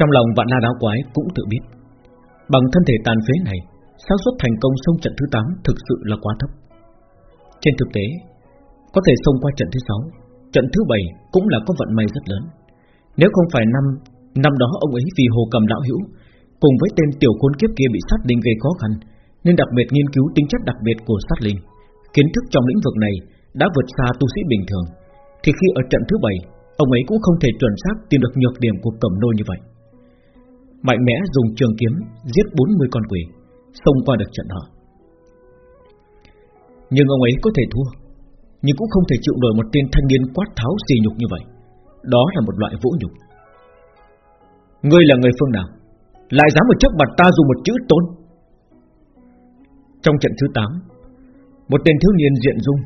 Trong lòng vạn la đáo quái cũng tự biết. Bằng thân thể tàn phế này, xác suất thành công sông trận thứ 8 thực sự là quá thấp. Trên thực tế, Có thể xông qua trận thứ 6 Trận thứ 7 cũng là có vận may rất lớn. Nếu không phải năm Năm đó ông ấy vì hồ cầm lão hữu Cùng với tên tiểu khôn kiếp kia bị sát linh gây khó khăn, Nên đặc biệt nghiên cứu tính chất đặc biệt của sát linh. Kiến thức trong lĩnh vực này Đã vượt xa tu sĩ bình thường, Thì khi ở trận thứ 7 Ông ấy cũng không thể chuẩn xác tìm được nhược điểm của cẩm nô như vậy. Mạnh mẽ dùng trường kiếm Giết 40 con quỷ, Xông qua được trận họ Nhưng ông ấy có thể thua, Nhưng cũng không thể chịu nổi một tên thanh niên quát tháo xì nhục như vậy. Đó là một loại vũ nhục. Ngươi là người phương nào? Lại dám ở trước mặt ta dùng một chữ tôn? Trong trận thứ 8 Một tên thiếu niên diện dung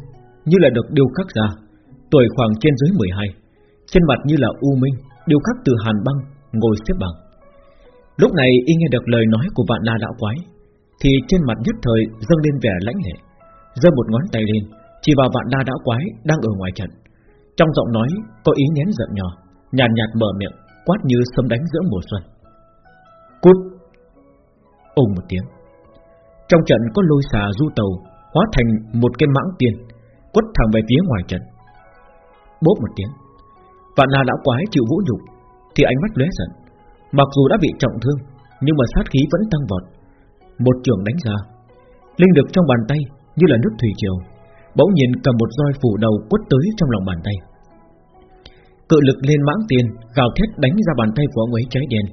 Như là được điêu khắc ra, Tuổi khoảng trên dưới 12 Trên mặt như là U Minh, Điêu khắc từ hàn băng, Ngồi xếp bằng. Lúc này y nghe được lời nói của vạn la đạo quái Thì trên mặt nhất thời dâng lên vẻ lãnh lệ giơ một ngón tay lên Chỉ vào vạn la đạo quái đang ở ngoài trận. Trong giọng nói có ý nén giận nhỏ Nhàn nhạt, nhạt mở miệng Quát như sấm đánh giữa mùa xuân. Cút! Ôm một tiếng. Trong trận có lôi xà du tàu Hóa thành một cái mãng tiền Quất thẳng về phía ngoài trận. Bốp một tiếng. Vạn la lão quái chịu vũ nhục Thì ánh mắt lóe giận. Mặc dù đã bị trọng thương, Nhưng mà sát khí vẫn tăng vọt. Một trường đánh ra, Linh lực trong bàn tay như là nước thủy triều, Bỗng nhiên cầm một roi phủ đầu quất tới trong lòng bàn tay. Cự lực lên mãng tiền, Gào thét đánh ra bàn tay của ông ấy cháy đen,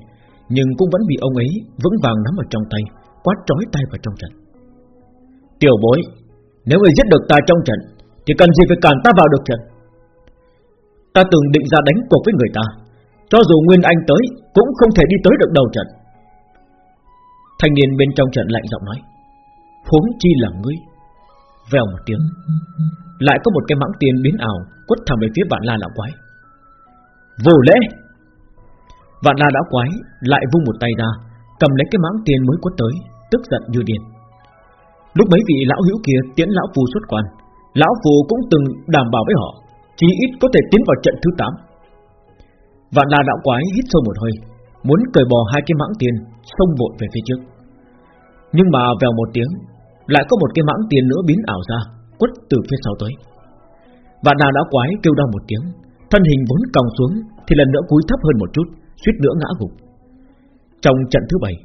Nhưng cũng vẫn bị ông ấy Vững vàng nắm ở trong tay, Quát trói tay vào trong trận. Tiểu bối, Nếu người giết được ta trong trận, Thì cần gì phải cản ta vào được trận? Ta từng định ra đánh cuộc với người ta cho dù Nguyên Anh tới, Cũng không thể đi tới được đầu trận. Thanh niên bên trong trận lạnh giọng nói, Huống chi là ngươi. Vèo một tiếng, Lại có một cái mãng tiền biến ảo Quất thẳng về phía vạn la lão quái. Vô lễ! Vạn la lão quái lại vung một tay ra, Cầm lấy cái mãng tiền mới quất tới, Tức giận như điên. Lúc mấy vị lão hữu kia tiến lão phù xuất quan, Lão phù cũng từng đảm bảo với họ, Chí ít có thể tiến vào trận thứ 8 Vạn la đạo quái hít sâu một hơi, Muốn cởi bỏ hai cái mãng tiền, Xông vội về phía trước. Nhưng mà vèo một tiếng, Lại có một cái mãng tiền nữa biến ảo ra, Quất từ phía sau tới. Vạn la đạo quái kêu đau một tiếng, Thân hình vốn còng xuống Thì lần nữa cúi thấp hơn một chút, suýt nữa ngã gục. Trong trận thứ bảy,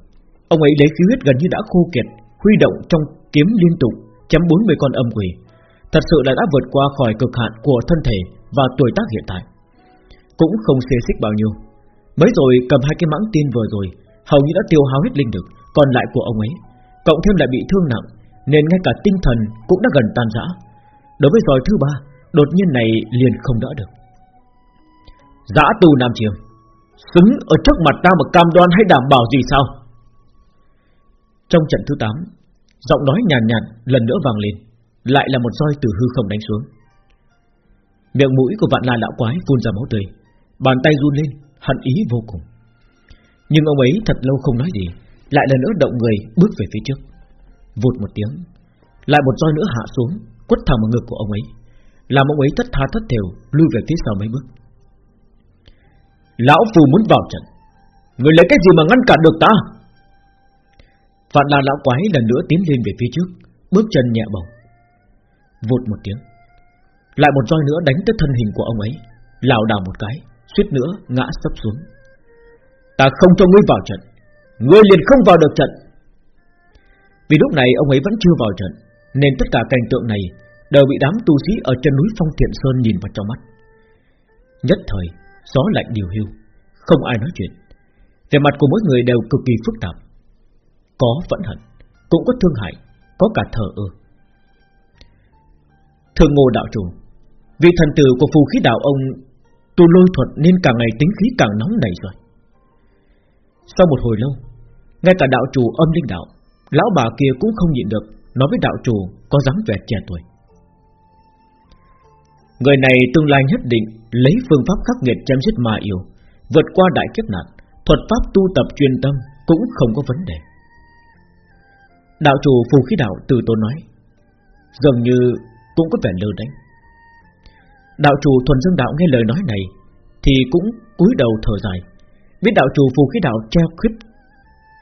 Ông ấy lấy khí huyết gần như đã khô kiệt, Huy động trong kiếm liên tục, Chém 40 con âm quỷ. Thật sự là đã vượt qua khỏi cực hạn của thân thể Và tuổi tác hiện tại. Cũng không xê xích bao nhiêu. Mới rồi cầm hai cái mãng tin vừa rồi Hầu như đã tiêu hao hết linh lực Còn lại của ông ấy Cộng thêm lại bị thương nặng Nên ngay cả tinh thần cũng đã gần tan rã. Đối với giòi thứ ba Đột nhiên này liền không đỡ được. Giã tu Nam Chiêm Xứng ở trước mặt ta mà cam đoan hay đảm bảo gì sao? Trong trận thứ 8 Giọng nói nhàn nhạt, nhạt lần nữa vang lên Lại là một roi từ hư không đánh xuống. Miệng mũi của vạn la lão quái phun ra máu tươi Bàn tay run lên, Hận ý vô cùng. Nhưng ông ấy thật lâu không nói gì, Lại lần nữa động người bước về phía trước. Vụt một tiếng, Lại một roi nữa hạ xuống, Quất thẳng vào ngực của ông ấy, Làm ông ấy thất tha thất thều Lui về phía sau mấy bước. Lão phù muốn vào trận. Người lấy cái gì mà ngăn cản được ta? Vạn là lão quái lần nữa tiến lên về phía trước, Bước chân nhẹ bồng Vụt một tiếng, Lại một roi nữa đánh tới thân hình của ông ấy, lảo đảo một cái suýt nữa ngã sấp xuống. Ta không cho ngươi vào trận, Ngươi liền không vào được trận. Vì lúc này ông ấy vẫn chưa vào trận, Nên tất cả cảnh tượng này Đều bị đám tu sĩ ở chân núi Phong Thiện Sơn nhìn vào trong mắt. Nhất thời, Gió lạnh điều hưu Không ai nói chuyện. Về mặt của mỗi người đều cực kỳ phức tạp. Có vẫn hận, Cũng có thương hại, Có cả thờ ơ. Thường ngô đạo chủ Vị thần tử của phù khí đạo ông Tu lôi thuật nên càng ngày tính khí càng nóng nảy rồi. Sau một hồi lâu, Ngay cả đạo chủ âm linh đạo, Lão bà kia cũng không nhịn được Nói với đạo chủ có dáng vẻ trẻ tuổi. Người này tương lai nhất định Lấy phương pháp khắc nghiệt chém giết mà yêu, Vượt qua đại kiếp nạn, Thuật pháp tu tập chuyên tâm Cũng không có vấn đề. Đạo chủ phù khí đạo từ tôn nói, Dường như cũng có vẻ lơ đánh. Đạo chủ thuần dương đạo nghe lời nói này Thì cũng cúi đầu thở dài. Biết đạo chủ phù khí đạo treo khuyết,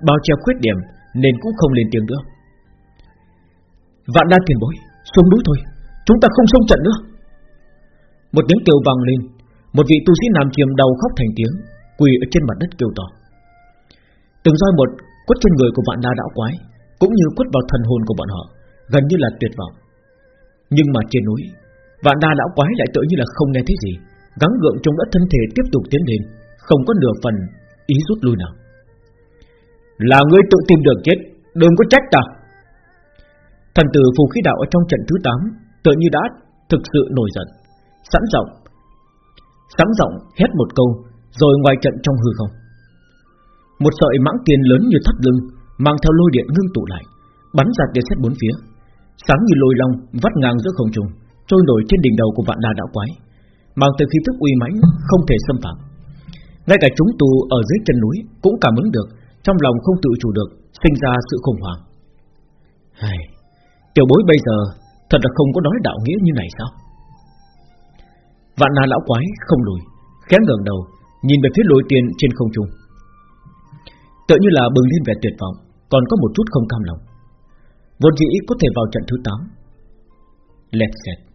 Bao treo khuyết điểm Nên cũng không lên tiếng nữa. Vạn đa tiền bối, Xuống núi thôi, Chúng ta không xông trận nữa. Một tiếng kêu vang lên, Một vị tu sĩ nam chiêm đầu khóc thành tiếng, Quỳ ở trên mặt đất kêu to. Từng roi một quất trên người của vạn đa đạo quái, Cũng như quất vào thần hồn của bọn họ, Gần như là tuyệt vọng. Nhưng mà trên núi Vạn đa lão quái lại tự như là không nghe thấy gì. Gắng gượng trong đất thân thể tiếp tục tiến lên, Không có nửa phần ý rút lui nào. Là ngươi tự tìm đường chết, Đừng có trách ta. Thần tử phù khí đạo ở trong trận thứ 8 Tự như đã thực sự nổi giận. Sẵn giọng Sẵn giọng hét một câu, Rồi ngoài trận trong hư không. Một sợi mãng tiền lớn như thắt lưng, Mang theo lôi điện ngưng tụ lại, Bắn ra tia xét bốn phía. Sáng như lôi long vắt ngang giữa không trung. Trôi nổi trên đỉnh đầu của vạn đà đạo quái Mang từ khí thức uy mãnh Không thể xâm phạm. Ngay cả chúng tu ở dưới chân núi Cũng cảm ứng được Trong lòng không tự chủ được Sinh ra sự khủng hoảng. Hay, Tiểu bối bây giờ Thật là không có nói đạo nghĩa như này sao? Vạn na lão quái không lùi Khẽ ngẩng đầu Nhìn về phía lối tiền trên không trung. Tự như là bừng lên vẻ tuyệt vọng Còn có một chút không cam lòng. Vốn dĩ có thể vào trận thứ 8 Lẹt xẹt.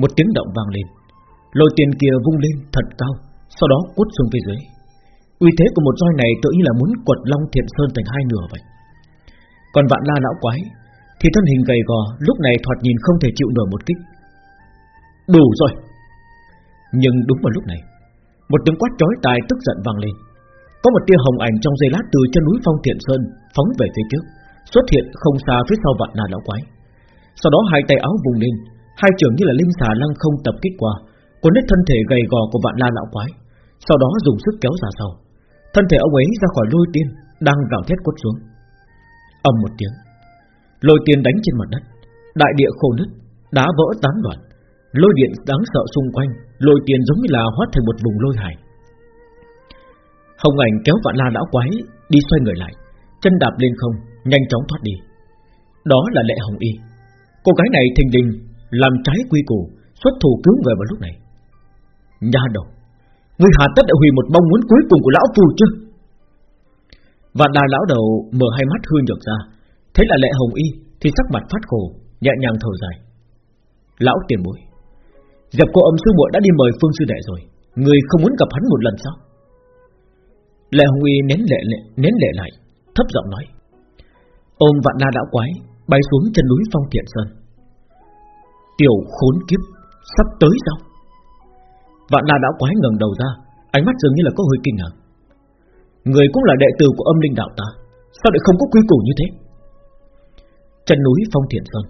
Một tiếng động vang lên. Lôi tiền kia vung lên thật cao, Sau đó quất xuống phía dưới. Uy thế của một roi này tự như là muốn quật Long Thiện Sơn thành hai nửa vậy. Còn vạn la lão quái, Thì thân hình gầy gò Lúc này thoạt nhìn không thể chịu nổi một kích. Đủ rồi. Nhưng đúng vào lúc này, Một tiếng quát chói tai tức giận vang lên. Có một tia hồng ảnh trong giây lát từ chân núi Phong Thiện Sơn Phóng về phía trước, Xuất hiện không xa phía sau vạn La lão quái. Sau đó hai tay áo vùng lên Hai trưởng như là linh xà lăng không tập kích qua Cuốn hết thân thể gầy gò của vạn la lão quái Sau đó dùng sức kéo ra sau. Thân thể ông ấy ra khỏi lôi tiên Đang gào thét quất xuống. Ầm một tiếng Lôi tiên đánh trên mặt đất Đại địa khô nứt Đá vỡ tán loạn, Lôi điện đáng sợ xung quanh Lôi tiên giống như là hóa thành một vùng lôi hải. Hồng ảnh kéo vạn la lão quái Đi xoay người lại Chân đạp lên không Nhanh chóng thoát đi. Đó là lệ hồng y. Cô gái này thình lình làm trái quy củ Xuất thủ cứu người vào lúc này. Nha đầu Ngươi hà tất đã hủy một mong muốn cuối cùng của lão phù chứ? Vạn đà lão đầu mở hai mắt hư nhược ra Thấy là lệ hồng y Thì sắc mặt phát khổ Nhẹ nhàng thở dài. Lão tiền bối dẹp cô âm sư muội đã đi mời phương sư đệ rồi Người không muốn gặp hắn một lần sao? Lệ hồng y nén lệ, lệ nén lệ lại Thấp giọng nói Ôm vạn la lão quái Bay xuống chân núi phong thiện sơn. Tiểu khốn kiếp, Sắp tới sao? Vạn la đã quái ngẩng đầu ra, Ánh mắt dường như là có hơi kinh ngạc. Người cũng là đệ tử của âm linh đạo ta, Sao lại không có quy củ như thế? Chân núi phong thiện sơn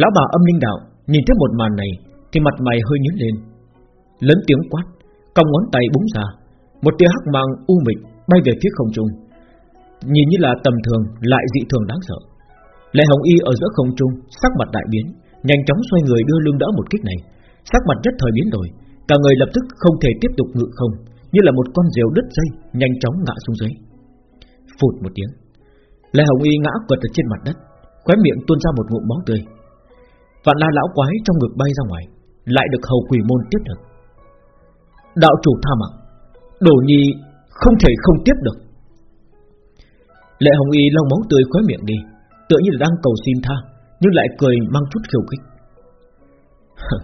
Lão bà âm linh đạo Nhìn thấy một màn này Thì mặt mày hơi nhướng lên. Lớn tiếng quát, Cong ngón tay búng ra, Một tia hắc mang u mịch bay về phía không trung. Nhìn như là tầm thường, Lại dị thường đáng sợ. Lệ Hồng Y ở giữa không trung, Sắc mặt đại biến. Nhanh chóng xoay người đưa lưng đỡ một kích này. Sắc mặt nhất thời biến đổi, Cả người lập tức không thể tiếp tục ngự không, Như là một con diều đứt dây Nhanh chóng ngã xuống dưới. Phụt một tiếng, lê Hồng Y ngã quật ở trên mặt đất, Khóe miệng tuôn ra một ngụm máu tươi. Vạn la lão quái trong ngực bay ra ngoài, Lại được hầu quỷ môn tiếp được. Đạo chủ tha mạng Đổ nhi không thể không tiếp được. Lệ Hồng Y lau máu tươi khóe miệng đi, Tựa như là đang cầu xin tha. Nhưng lại cười mang chút khiêu khích.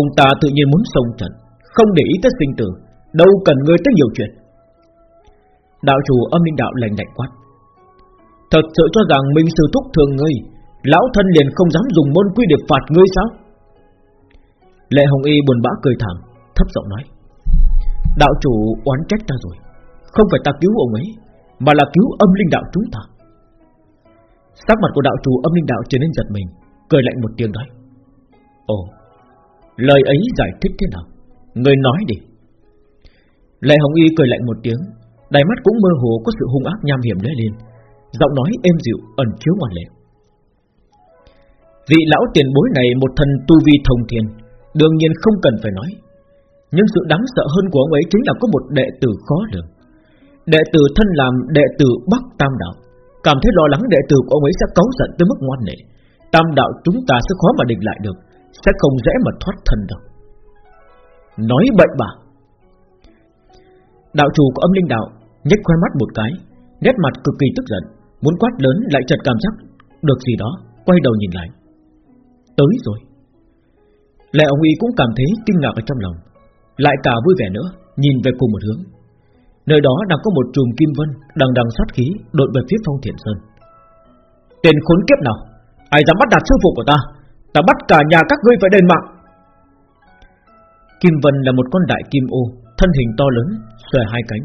Ông ta tự nhiên muốn sông trận, Không để ý tới sinh tử, Đâu cần ngươi tới nhiều chuyện. Đạo chủ âm linh đạo lành lạnh quát. Thật sự cho rằng mình sư thúc thường ngươi, Lão thân liền không dám dùng môn quy để phạt ngươi sao? Lệ Hồng Y buồn bã cười thảm, Thấp giọng nói. Đạo chủ oán trách ta rồi, Không phải ta cứu ông ấy, Mà là cứu âm linh đạo chúng ta. Sắc mặt của đạo chủ âm linh đạo trở nên giật mình, Cười lạnh một tiếng nói, Ồ, Lời ấy giải thích thế nào? Người nói đi. Lệ Hồng Y cười lạnh một tiếng, Đáy mắt cũng mơ hồ có sự hung ác nham hiểm lóe lên, Giọng nói êm dịu, ẩn chứa ngoan lệ. Vị lão tiền bối này một thần tu vi thông thiên, Đương nhiên không cần phải nói, Nhưng sự đáng sợ hơn của ông ấy Chính là có một đệ tử khó lường. Đệ tử thân làm đệ tử Bắc Tam Đạo Cảm thấy lo lắng đệ tử của ông ấy sẽ cáu giận tới mức ngoan nệ Tam Đạo chúng ta sẽ khó mà địch lại được Sẽ không dễ mà thoát thân đâu Nói bậy bạ Đạo chủ của âm linh đạo nhếch khoe mắt một cái, nét mặt cực kỳ tức giận, muốn quát lớn lại chợt cảm giác được gì đó, quay đầu nhìn lại. Tới rồi. Lệ ông y cũng cảm thấy kinh ngạc ở trong lòng, lại cả vui vẻ nữa, nhìn về cùng một hướng. Nơi đó đang có một chùm kim vân đằng đằng sát khí đột về phía phong thiện sơn. Tên khốn kiếp nào, ai dám bắt đạt sư phụ của ta? Ta bắt cả nhà các ngươi phải đền mạng. Kim vân là một con đại kim ô, thân hình to lớn, xòe hai cánh,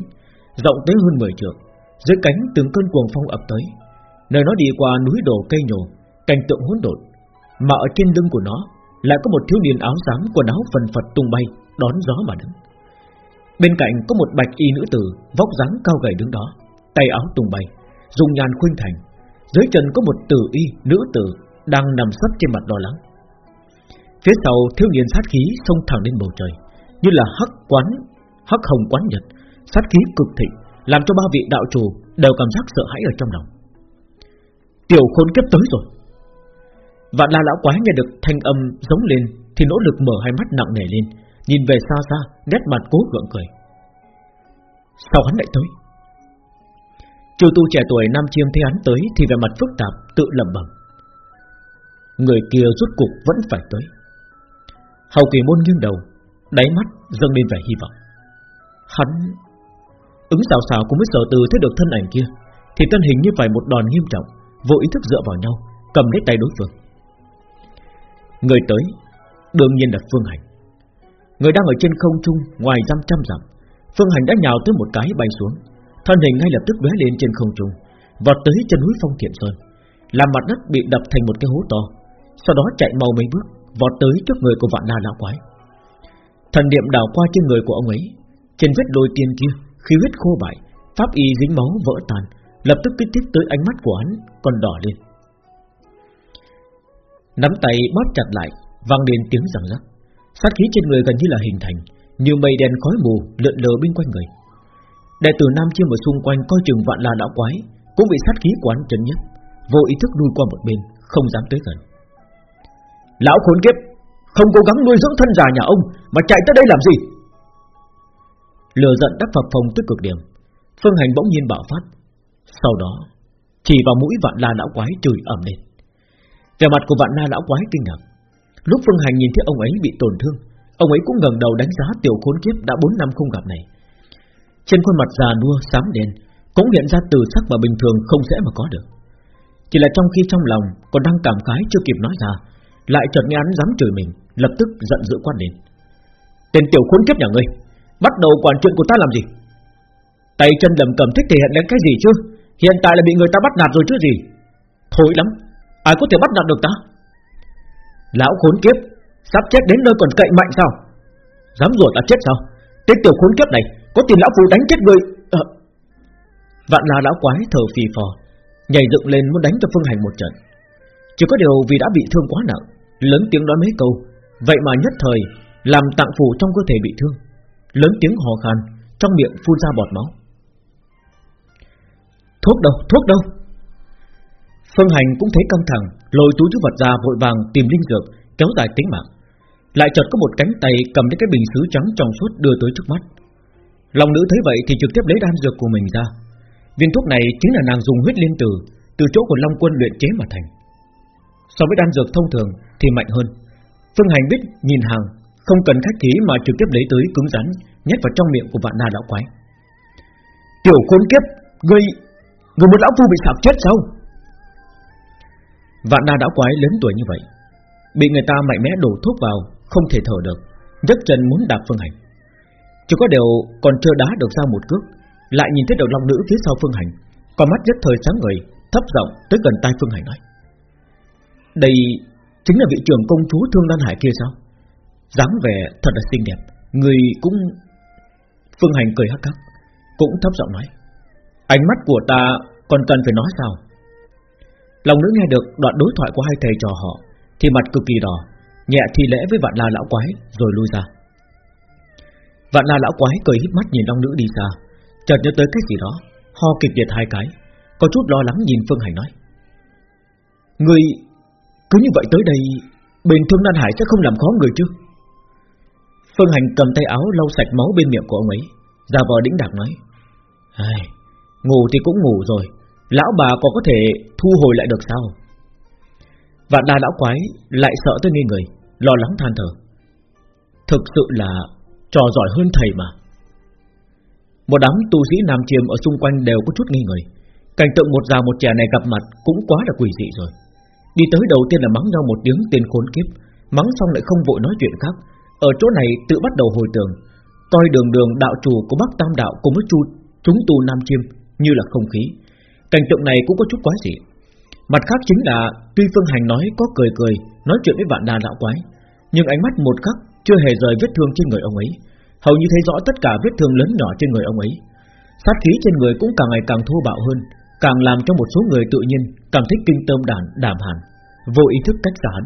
rộng tới hơn 10 trượng. Dưới cánh từng cơn cuồng phong ập tới, nơi nó đi qua núi đổ cây nhổ, cảnh tượng hỗn độn, mà ở trên lưng của nó lại có một thiếu niên áo xám quần áo phần phật tung bay, đón gió mà đứng. Bên cạnh có một bạch y nữ tử, Vóc dáng cao gầy đứng đó, Tay áo tung bay Dùng nhàn khuynh thành. Dưới chân có một tử y, nữ tử, Đang nằm sấp trên mặt lo lắng. Phía sau, thiếu niên sát khí Xông thẳng lên bầu trời, Như là hắc quán, Hắc hồng quán nhật. Sát khí cực thịnh, Làm cho ba vị đạo chủ Đều cảm giác sợ hãi ở trong lòng. Tiểu khôn kiếp tới rồi. Vạn la lão quái nghe được thanh âm giống lên, Thì nỗ lực mở hai mắt nặng nề lên Nhìn về xa xa, Nét mặt cố gượng cười. Sao hắn lại tới? Chu tu trẻ tuổi Nam Chiêm thấy hắn tới Thì về mặt phức tạp, tự lẩm bẩm. Người kia rút cục vẫn phải tới. Hầu kỳ môn nghiêng đầu, Đáy mắt dâng lên vẻ hy vọng. Hắn Ứng xào xào cũng mới sở từ thấy được thân ảnh kia, Thì thân hình như phải một đòn nghiêm trọng, Vô ý thức dựa vào nhau, Cầm lấy tay đối phương. Người tới, Đương nhiên là Phương Hành. Người đang ở trên không trung, ngoài trăm trăm dặm, Phương Hành đã nhào tới một cái bay xuống. Thân hình ngay lập tức lóe lên trên không trung, Vọt tới chân núi Phong Thiện Sơn. Làm mặt đất bị đập thành một cái hố to, Sau đó chạy mau mấy bước, Vọt tới trước người của vạn la lão quái. Thần niệm đảo qua trên người của ông ấy, Trên vết đôi tiên kia Khi huyết khô bại, Pháp y dính máu vỡ tan, Lập tức kích thích tới ánh mắt của hắn, Còn đỏ lên. Nắm tay bóp chặt lại, Vang lên tiếng rằng rắc. Sát khí trên người gần như là hình thành Như mây đen khói mù lượn lờ bên quanh người. Đệ tử Nam Chiêm ở xung quanh coi chừng vạn là lão quái, Cũng bị sát khí quán chấn nhất, Vô ý thức nuôi qua một bên, Không dám tới gần. Lão khốn kiếp, Không cố gắng nuôi dưỡng thân già nhà ông Mà chạy tới đây làm gì? Lừa giận đắc phập phòng tức cực điểm, Phương hành bỗng nhiên bạo phát. Sau đó, Chỉ vào mũi vạn la lão quái chửi ẩm lên. Vẻ mặt của vạn la lão quái kinh ngạc Lúc Phương Hành nhìn thấy ông ấy bị tổn thương, Ông ấy cũng ngẩng đầu đánh giá tiểu khốn kiếp đã 4 năm không gặp này. Trên khuôn mặt già nua, xám đen, Cũng hiện ra từ sắc mà bình thường không dễ mà có được. Chỉ là trong khi trong lòng Còn đang cảm khái chưa kịp nói ra, Lại chợt nghe án dám chửi mình, Lập tức giận dữ quát đến: Tên tiểu khốn kiếp nhà ngươi, Bắt đầu quản chuyện của ta làm gì? Tay chân lầm cầm thích thể hiện đến cái gì chứ? Hiện tại là bị người ta bắt nạt rồi chứ gì? Thôi lắm, Ai có thể bắt nạt được ta? Lão khốn kiếp Sắp chết đến nơi còn cậy mạnh sao? Dám rủa ta chết sao? Tên tiểu khốn kiếp này Có tiền lão phù đánh chết người. À. Vạn là lão quái thở phì phò Nhảy dựng lên muốn đánh cho Phương Hành một trận. Chỉ có điều vì đã bị thương quá nặng Lớn tiếng nói mấy câu Vậy mà nhất thời Làm tạng phủ trong cơ thể bị thương. Lớn tiếng hò khan Trong miệng phun ra bọt máu. Thuốc đâu, thuốc đâu? Phương Hành cũng thấy căng thẳng, lôi túi thứ vật ra vội vàng tìm linh dược, kéo dài tính mạng. Lại chợt có một cánh tay cầm lấy cái bình sứ trắng trong suốt đưa tới trước mắt. Lòng nữ thấy vậy thì trực tiếp lấy đan dược của mình ra. Viên thuốc này chính là nàng dùng huyết liên tử từ chỗ của Long Quân luyện chế mà thành. So với đan dược thông thường thì mạnh hơn. Phương Hành biết nhìn hàng, không cần khách khí mà trực tiếp lấy tới cứng rắn, nhét vào trong miệng của vạn na lão quái. Tiểu khốn kiếp, ngươi, ngươi một lão phu bị sạp chết sao? Vạn đa đã quái lớn tuổi như vậy, Bị người ta mạnh mẽ đổ thuốc vào, Không thể thở được rất chân muốn đạp Phương Hành. Chỉ có điều còn chưa đá được ra một cước, Lại nhìn thấy đầu long nữ phía sau Phương Hành, Con mắt rất thời sáng người Thấp giọng tới gần tai Phương Hành nói, Đây chính là vị trưởng công chúa Thương Lan Hải kia sao? Dáng vẻ thật là xinh đẹp, Người cũng Phương Hành cười hắc hắc, Cũng thấp giọng nói, Ánh mắt của ta còn cần phải nói sao? Lòng nữ nghe được đoạn đối thoại của hai thầy trò họ Thì mặt cực kỳ đỏ Nhẹ thi lễ với vạn la lão quái Rồi lui ra. Vạn la lão quái cười híp mắt nhìn long nữ đi xa Chợt nhớ tới cái gì đó Ho kịch liệt hai cái Có chút lo lắng nhìn Phương Hành nói. Người cứ như vậy tới đây Bên thương Đan Hải sẽ không làm khó người chứ? Phương Hành cầm tay áo lau sạch máu bên miệng của ông ấy Già vò đĩnh đạc nói. Ai, Ngủ thì cũng ngủ rồi Lão bà còn có thể thu hồi lại được sao? Và đa lão quái Lại sợ tới nghi người, Lo lắng than thở. Thực sự là trò giỏi hơn thầy mà. Một đám tu sĩ nam chiêm Ở xung quanh đều có chút nghi người. Cảnh tượng một già một trẻ này gặp mặt Cũng quá là quỷ dị rồi. Đi tới đầu tiên là mắng nhau một tiếng tên khốn kiếp, Mắng xong lại không vội nói chuyện khác. Ở chỗ này tự bắt đầu hồi tưởng Coi đường đường đạo chủ của Bắc Tam Đạo Cùng với chu chúng tu Nam Chiêm Như là không khí. Cảnh tượng này cũng có chút quái dị. Mặt khác chính là Tuy Phương Hành nói có cười cười Nói chuyện với vạn đà đạo quái Nhưng ánh mắt một khắc chưa hề rời vết thương trên người ông ấy. Hầu như thấy rõ tất cả vết thương lớn nhỏ trên người ông ấy. Sát khí trên người cũng càng ngày càng thô bạo hơn Càng làm cho một số người tự nhiên Cảm thấy kinh tâm đàn đàm hẳn, Vô ý thức cách xa hắn.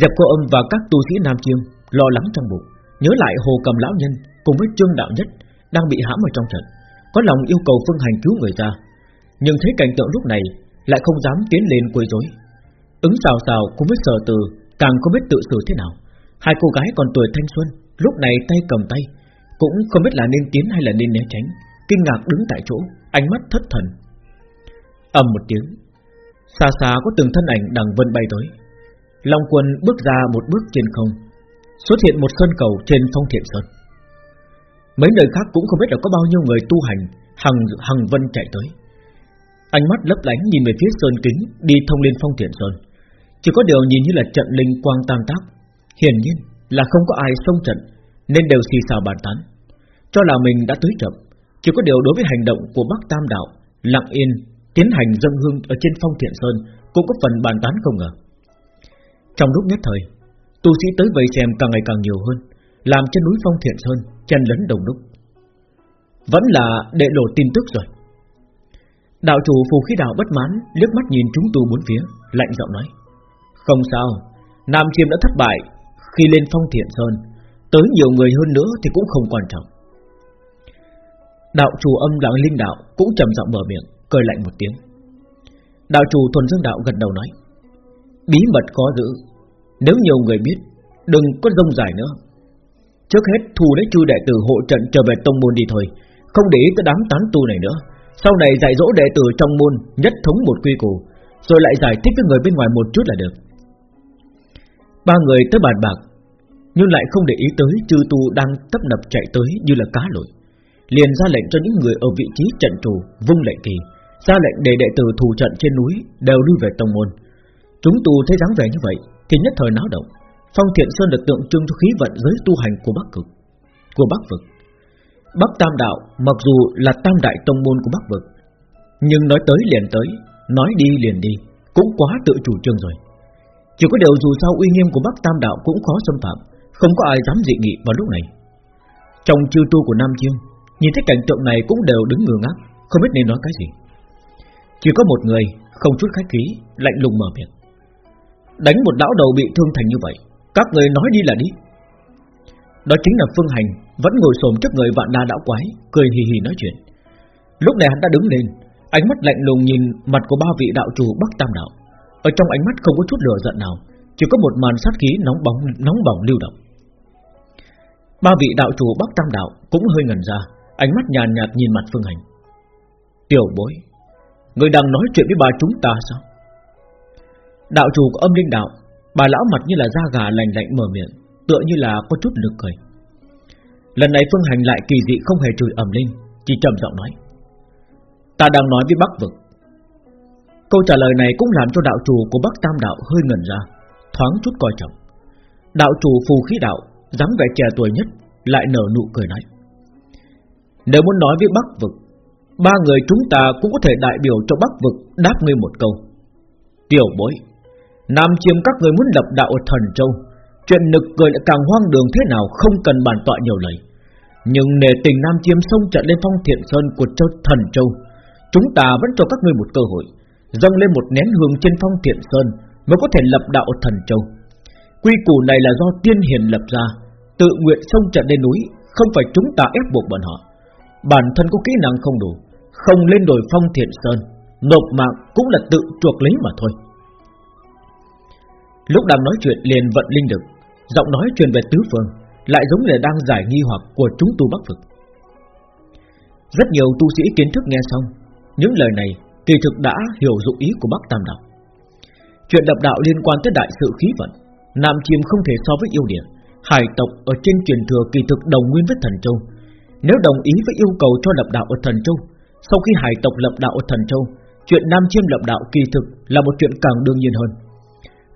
Dẹp cô âm và các tu sĩ Nam Chiêm Lo lắng trong bụng Nhớ lại hồ cầm lão nhân Cùng với trương đạo nhất Đang bị hãm ở trong trận. Có lòng yêu cầu phương hành cứu người ra Nhưng thấy cảnh tượng lúc này Lại không dám tiến lên quấy rối. Ứng xào xào cũng biết sở từ, Càng không biết tự xử thế nào. Hai cô gái còn tuổi thanh xuân, Lúc này tay cầm tay, Cũng không biết là nên tiến hay là nên né tránh, Kinh ngạc đứng tại chỗ, Ánh mắt thất thần. Ầm một tiếng, Xa xa có từng thân ảnh đằng vân bay tới. Long quân bước ra một bước trên không, Xuất hiện một sơn cầu trên phong thiện sơn. Mấy nơi khác cũng không biết là có bao nhiêu người tu hành, Hằng hằng vân chạy tới. Ánh mắt lấp lánh nhìn về phía sơn kính, Đi thông lên phong thiện sơn. Chỉ có điều nhìn như là trận linh quang tam tác. Hiển nhiên là không có ai xông trận, Nên đều xì xào bàn tán. Cho là mình đã tới chậm, Chỉ có điều đối với hành động của Bắc Tam Đạo, Lặng yên tiến hành dâng hương Ở trên phong thiện sơn Cũng có phần bàn tán không ngờ. Trong lúc nhất thời, Tu sĩ tới vây xem càng ngày càng nhiều hơn. Làm trên núi phong thiện sơn chen lấn đồng đúc. Vẫn là đệ lộ tin tức rồi. Đạo chủ phù khí đạo bất mãn, liếc mắt nhìn chúng tu bốn phía, Lạnh giọng nói, Không sao, Nam Chiêm đã thất bại. Khi lên phong thiện sơn, Tới nhiều người hơn nữa thì cũng không quan trọng. Đạo chủ âm đạo linh đạo Cũng trầm giọng mở miệng, Cười lạnh một tiếng. Đạo chủ thuần dương đạo gật đầu nói, Bí mật có giữ. Nếu nhiều người biết, Đừng có rông dài nữa. Trước hết thu lấy chư đệ tử hộ trận trở về tông môn đi thôi Không để ý tới đám tán tu này nữa Sau này dạy dỗ đệ tử trong môn, Nhất thống một quy củ, Rồi lại giải thích với người bên ngoài một chút là được Ba người tới bàn bạc, Nhưng lại không để ý tới chư tu đang tấp nập chạy tới như là cá lội Liền ra lệnh cho những người ở vị trí trận chủ, Vung lệnh kỳ, ra lệnh để đệ tử thủ trận trên núi đều lui về tông môn. Chúng tu thấy dáng vẻ như vậy thì nhất thời náo động. Phong Thiện Sơn được tượng trưng cho khí vận giới tu hành của Bắc Cực, của Bắc vực. Bắc Tam Đạo mặc dù là Tam Đại tông môn của Bắc vực, nhưng nói tới liền tới, nói đi liền đi, cũng quá tự chủ trương rồi. Chỉ có điều dù sao uy nghiêm của Bắc Tam Đạo cũng khó xâm phạm, không có ai dám dị nghị vào lúc này. Trong chư tu của Nam Chiêm, nhìn thấy cảnh tượng này cũng đều đứng ngơ ngác, không biết nên nói cái gì. Chỉ có một người Không chút khách khí Lạnh lùng mở miệng Đánh một lão đầu bị thương thành như vậy các người nói đi là đi. Đó chính là Phương Hành, Vẫn ngồi xổm trước người vạn đa đạo quái, Cười hì hì nói chuyện. Lúc này hắn đã đứng lên, Ánh mắt lạnh lùng nhìn mặt của ba vị đạo chủ Bắc Tam Đạo. Ở trong ánh mắt không có chút lửa giận nào, Chỉ có một màn sát khí nóng bóng, nóng bỏng lưu động. Ba vị đạo chủ Bắc Tam Đạo Cũng hơi ngẩn ra, Ánh mắt nhàn nhạt nhìn mặt Phương Hành. Tiểu bối, Người đang nói chuyện với bà chúng ta sao? Đạo chủ của âm linh đạo Bà lão mặt như là da gà lành lạnh mở miệng, Tựa như là có chút lực cười. Lần này phương hành lại kỳ dị không hề chửi ẩm linh Chỉ trầm giọng nói. Ta đang nói với Bắc Vực. Câu trả lời này cũng làm cho đạo chủ của Bắc Tam Đạo hơi ngẩn ra, Thoáng chút coi trọng. Đạo chủ phù khí đạo, dáng vẻ trẻ tuổi nhất, Lại nở nụ cười nói. Nếu muốn nói với Bắc Vực, Ba người chúng ta cũng có thể đại biểu cho Bắc Vực đáp ngươi một câu. Tiểu bối Nam chiêm các người muốn lập đạo ở thần châu, Chuyện nực cười lại càng hoang đường thế nào Không cần bàn tọa nhiều lời. Nhưng nề tình Nam chiêm sông trận lên phong thiện sơn Của châu thần châu, Chúng ta vẫn cho các ngươi một cơ hội, Dâng lên một nén hương trên phong thiện sơn Mới có thể lập đạo ở thần châu. Quy củ này là do tiên hiền lập ra, Tự nguyện sông trận lên núi, Không phải chúng ta ép buộc bọn họ. Bản thân có kỹ năng không đủ, Không lên đồi phong thiện sơn, Nộp mạng cũng là tự chuộc lấy mà thôi. Lúc đang nói chuyện, liền vận linh lực Giọng nói truyền về tứ phương, Lại giống là đang giải nghi hoặc của chúng tu bắc vực. Rất nhiều tu sĩ kiến thức nghe xong, Những lời này kỳ thực đã hiểu dụng ý của Bắc Tam Đạo. Chuyện đập đạo liên quan tới đại sự khí vận, Nam Chiêm không thể so với yêu địa, Hải tộc ở trên truyền thừa kỳ thực đồng nguyên với Thần Châu. Nếu đồng ý với yêu cầu cho lập đạo ở Thần Châu, Sau khi hải tộc lập đạo ở Thần Châu, Chuyện Nam Chiêm lập đạo kỳ thực là một chuyện càng đương nhiên hơn.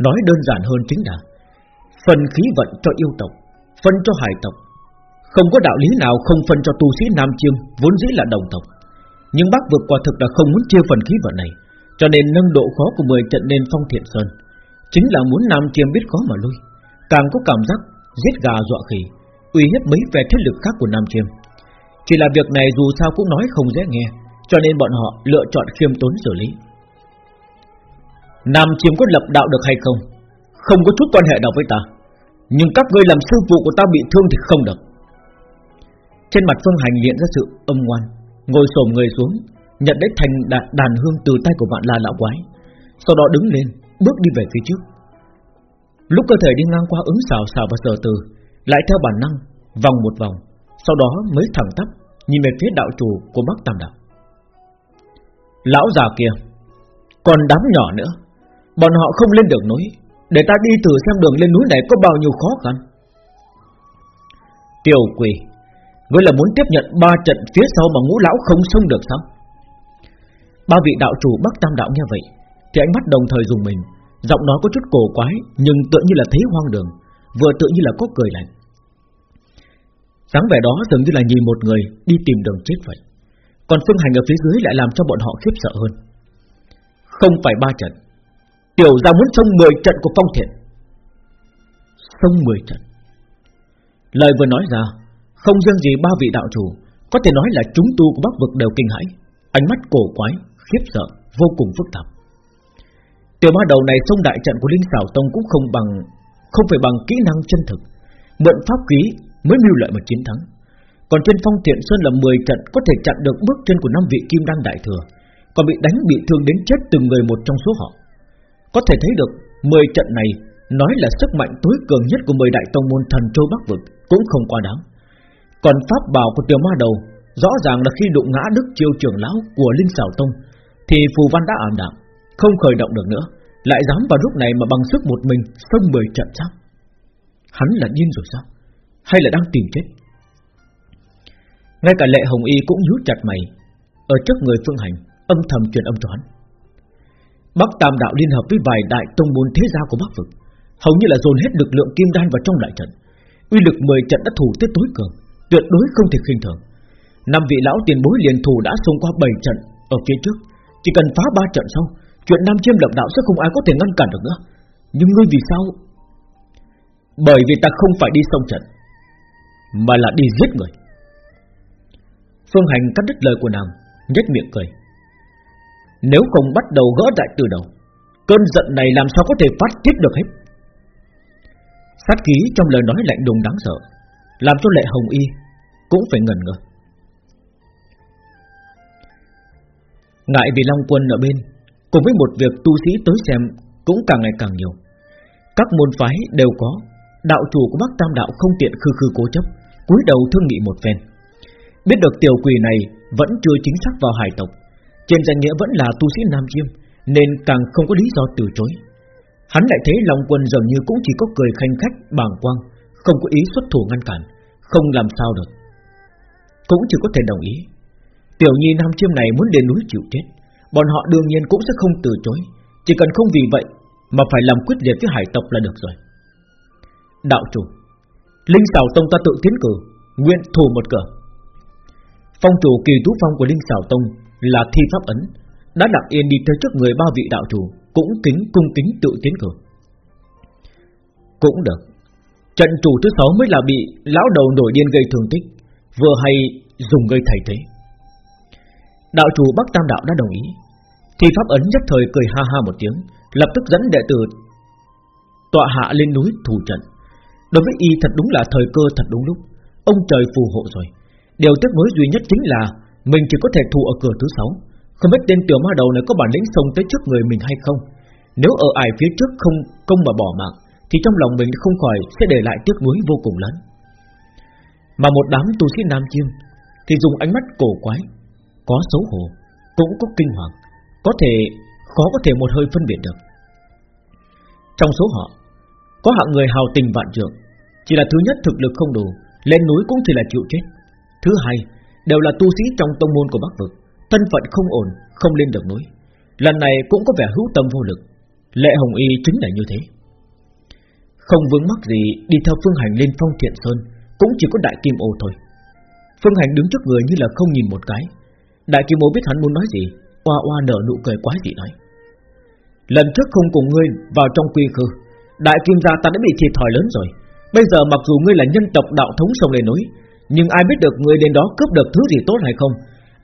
Nói đơn giản hơn chính là Phần khí vận cho yêu tộc, Phân cho hải tộc. Không có đạo lý nào không phân cho tu sĩ Nam Chiêm, Vốn dĩ là đồng tộc. Nhưng bác vượt qua thực là không muốn chia phần khí vận này, Cho nên nâng độ khó của 10 trận lên phong thiện sơn. Chính là muốn Nam Chiêm biết khó mà lui, Càng có cảm giác giết gà dọa khỉ, uy hiếp mấy về thế lực khác của Nam Chiêm. Chỉ là việc này dù sao cũng nói không dễ nghe, Cho nên bọn họ lựa chọn khiêm tốn xử lý. Nam chiếm có lập đạo được hay không? Không có chút quan hệ nào với ta. Nhưng các ngươi làm sư phụ của ta bị thương thì không được. Trên mặt Phương Hành hiện ra sự âm ngoan Ngồi xổm người xuống Nhận lấy thành đàn, đàn hương từ tay của vạn la lão quái Sau đó đứng lên Bước đi về phía trước. Lúc cơ thể đi ngang qua ứng xào xào và sờ từ Lại theo bản năng Vòng một vòng Sau đó mới thẳng tắp Nhìn về phía đạo chủ của Bắc Tam Đạo. Lão già kia Còn đám nhỏ nữa. Bọn họ không lên được núi. Để ta đi thử xem đường lên núi này có bao nhiêu khó khăn. Tiểu quỷ, Ngươi là muốn tiếp nhận ba trận phía sau mà ngũ lão không xông được sao? Ba vị đạo chủ Bắc Tam Đạo nghe vậy, Thì ánh mắt đồng thời dùng mình. Giọng nói có chút cổ quái, Nhưng tựa như là thấy hoang đường, Vừa tựa như là có cười lạnh. Dáng vẻ đó dường như là nhìn một người Đi tìm đường chết vậy. Còn phương hành ở phía dưới lại làm cho bọn họ khiếp sợ hơn. Không phải ba trận Tiểu ra muốn xông 10 trận của phong thiện. Xông 10 trận. Lời vừa nói ra Không riêng gì ba vị đạo chủ Có thể nói là chúng tu của bắc vực đều kinh hãi. Ánh mắt cổ quái, khiếp sợ Vô cùng phức tạp. Tiểu ma đầu này xông đại trận của Linh Sảo Tông cũng không bằng Không phải bằng kỹ năng chân thực. Mượn pháp khí mới mưu lợi một chiến thắng. Còn trên phong thiện sơn là 10 trận Có thể chặn được bước chân của năm vị kim đăng đại thừa Còn bị đánh bị thương đến chết từng người một trong số họ. Có thể thấy được 10 trận này Nói là sức mạnh tối cường nhất của 10 đại tông môn thần châu Bắc Vực, Cũng không quá đáng. Còn pháp bảo của tiểu ma đầu, Rõ ràng là khi đụng ngã đức chiêu trưởng lão Của Linh Sảo Tông, Thì phù văn đã ảm đạm, Không khởi động được nữa, Lại dám vào lúc này mà bằng sức một mình Xông 10 trận sao Hắn là điên rồi sao? Hay là đang tìm chết? Ngay cả lệ hồng y cũng nhíu chặt mày, Ở trước người phương hành, Âm thầm truyền âm cho hắn. Bắc Tam Đạo liên hợp với vài đại tông môn thế gia của Bắc Vực, Hầu như là dồn hết lực lượng kim đan vào trong đại trận. Uy lực 10 trận đã thủ tới tối cường, Tuyệt đối không thể khinh thường. Năm vị lão tiền bối liền thủ đã xông qua 7 trận Ở phía trước. Chỉ cần phá ba trận sau, Chuyện Nam Chiêm lập đạo sẽ không ai có thể ngăn cản được nữa. Nhưng ngươi vì sao? Bởi vì ta không phải đi sông trận, Mà là đi giết người. Phương Hành cắt đứt lời của nàng, nhếch miệng cười. Nếu không bắt đầu gỡ đại từ đầu, Cơn giận này làm sao có thể phát tiết được hết? Sát khí trong lời nói lạnh lùng đáng sợ, Làm cho lệ hồng y Cũng phải ngần ngơ. Ngại vì Long Quân ở bên, Cùng với một việc tu sĩ tới xem Cũng càng ngày càng nhiều. Các môn phái đều có, Đạo chủ của Bắc Tam Đạo không tiện khư khư cố chấp, cúi đầu thương nghị một phen. Biết được tiểu quỷ này Vẫn chưa chính xác vào hải tộc trên danh nghĩa vẫn là tu sĩ Nam Chiêm, Nên càng không có lý do từ chối. Hắn lại thấy Long Quân dường như cũng chỉ có cười khanh khách, bàng quang, Không có ý xuất thủ ngăn cản, Không làm sao được. Cũng chỉ có thể đồng ý. Tiểu nhi Nam Chiêm này muốn đến núi chịu chết, Bọn họ đương nhiên cũng sẽ không từ chối. Chỉ cần không vì vậy Mà phải làm quyết liệt với hải tộc là được rồi. Đạo chủ, Linh xảo tông ta tự tiến cử, Nguyện thủ một cửa. Phong chủ kỳ tú phong của Linh xảo tông là thi pháp ấn, Đã đặt yên đi tới trước người ba vị đạo chủ, Cũng kính cung kính tự tiến cử. Cũng được. Trận chủ thứ sáu mới là bị Lão đầu nổi điên gây thương tích, Vừa hay dùng gây thầy thế. Đạo chủ Bắc Tam Đạo đã đồng ý. Thi Pháp Ấn nhất thời cười ha ha một tiếng, Lập tức dẫn đệ tử Tọa hạ lên núi thủ trận. Đối với y thật đúng là thời cơ thật đúng lúc. Ông trời phù hộ rồi. Điều tiếc nối duy nhất chính là mình chỉ có thể thù ở cửa thứ sáu. Không biết tên tiểu ma đầu này có bản lĩnh xông tới trước người mình hay không. Nếu ở ải phía trước không công mà bỏ mạng, Thì trong lòng mình không khỏi sẽ để lại tiếc nuối vô cùng lớn. Mà một đám tu sĩ nam chiêm Thì dùng ánh mắt cổ quái, Có xấu hổ, Cũng có kinh hoàng, Có thể, khó có thể một hơi phân biệt được. Trong số họ, Có hạng người hào tình vạn trượng, Chỉ là thứ nhất thực lực không đủ, Lên núi cũng chỉ là chịu chết. Thứ hai đều là tu sĩ trong tông môn của Bắc Vực. Thân phận không ổn, Không lên được núi. Lần này cũng có vẻ hữu tâm vô lực. Lệ Hồng Y chính là như thế. Không vướng mắc gì, Đi theo Phương Hành lên phong thiện sơn, Cũng chỉ có Đại Kim Ô thôi. Phương Hành đứng trước người như là không nhìn một cái. Đại Kim Ô biết hắn muốn nói gì, Oa oa nở nụ cười quái dị nói. Lần trước không cùng ngươi vào trong quy khư, Đại Kim gia ta đã bị thiệt thòi lớn rồi. Bây giờ mặc dù ngươi là nhân tộc đạo thống sông lên núi nhưng ai biết được người đến đó cướp được thứ gì tốt hay không?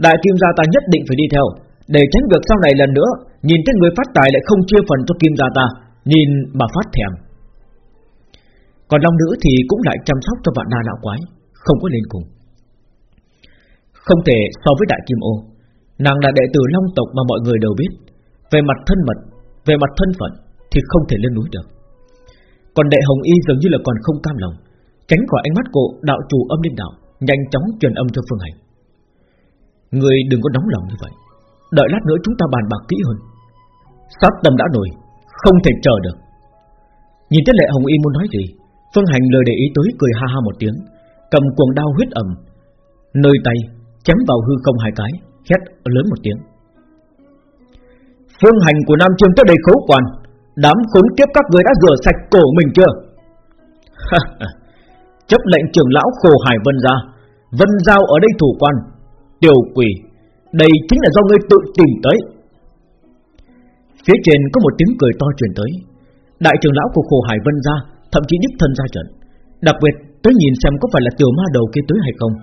Đại Kim gia ta nhất định phải đi theo. Để tránh việc sau này lần nữa, Nhìn thấy người phát tài lại không chia phần cho Kim gia ta, Nhìn mà phát thèm. Còn Long Nữ thì cũng lại chăm sóc cho vạn đa lão quái, Không có lên cùng. Không thể so với Đại Kim Ô. Nàng là đệ tử Long tộc mà mọi người đều biết. Về mặt thân mật, Về mặt thân phận Thì không thể lên núi được. Còn đệ Hồng Y dường như là còn không cam lòng. Tránh khỏi ánh mắt của đạo chủ âm linh đạo, Nhanh chóng truyền âm cho Phương Hành. Người đừng có nóng lòng như vậy, Đợi lát nữa chúng ta bàn bạc kỹ hơn. Sát tâm đã nổi Không thể chờ được. Nhìn thấy lệ Hồng Y muốn nói gì, Phương Hành lời để ý tới cười ha ha một tiếng, Cầm cuồng đao huyết ẩm, Nơi tay chém vào hư không hai cái, Hét lớn một tiếng. Phương hành của Nam Trương tới đây khấu quan, Đám khốn kiếp các người đã rửa sạch cổ mình chưa? Chấp lệnh trưởng lão khổ hải vân ra. Vân giao ở đây thủ quan. Tiểu quỷ, Đây chính là do ngươi tự tìm tới. Phía trên có một tiếng cười to truyền tới. Đại trưởng lão của khổ hải vân ra, Thậm chí đích thân ra trận. Đặc biệt tới nhìn xem có phải là tiểu ma đầu kia tới hay không.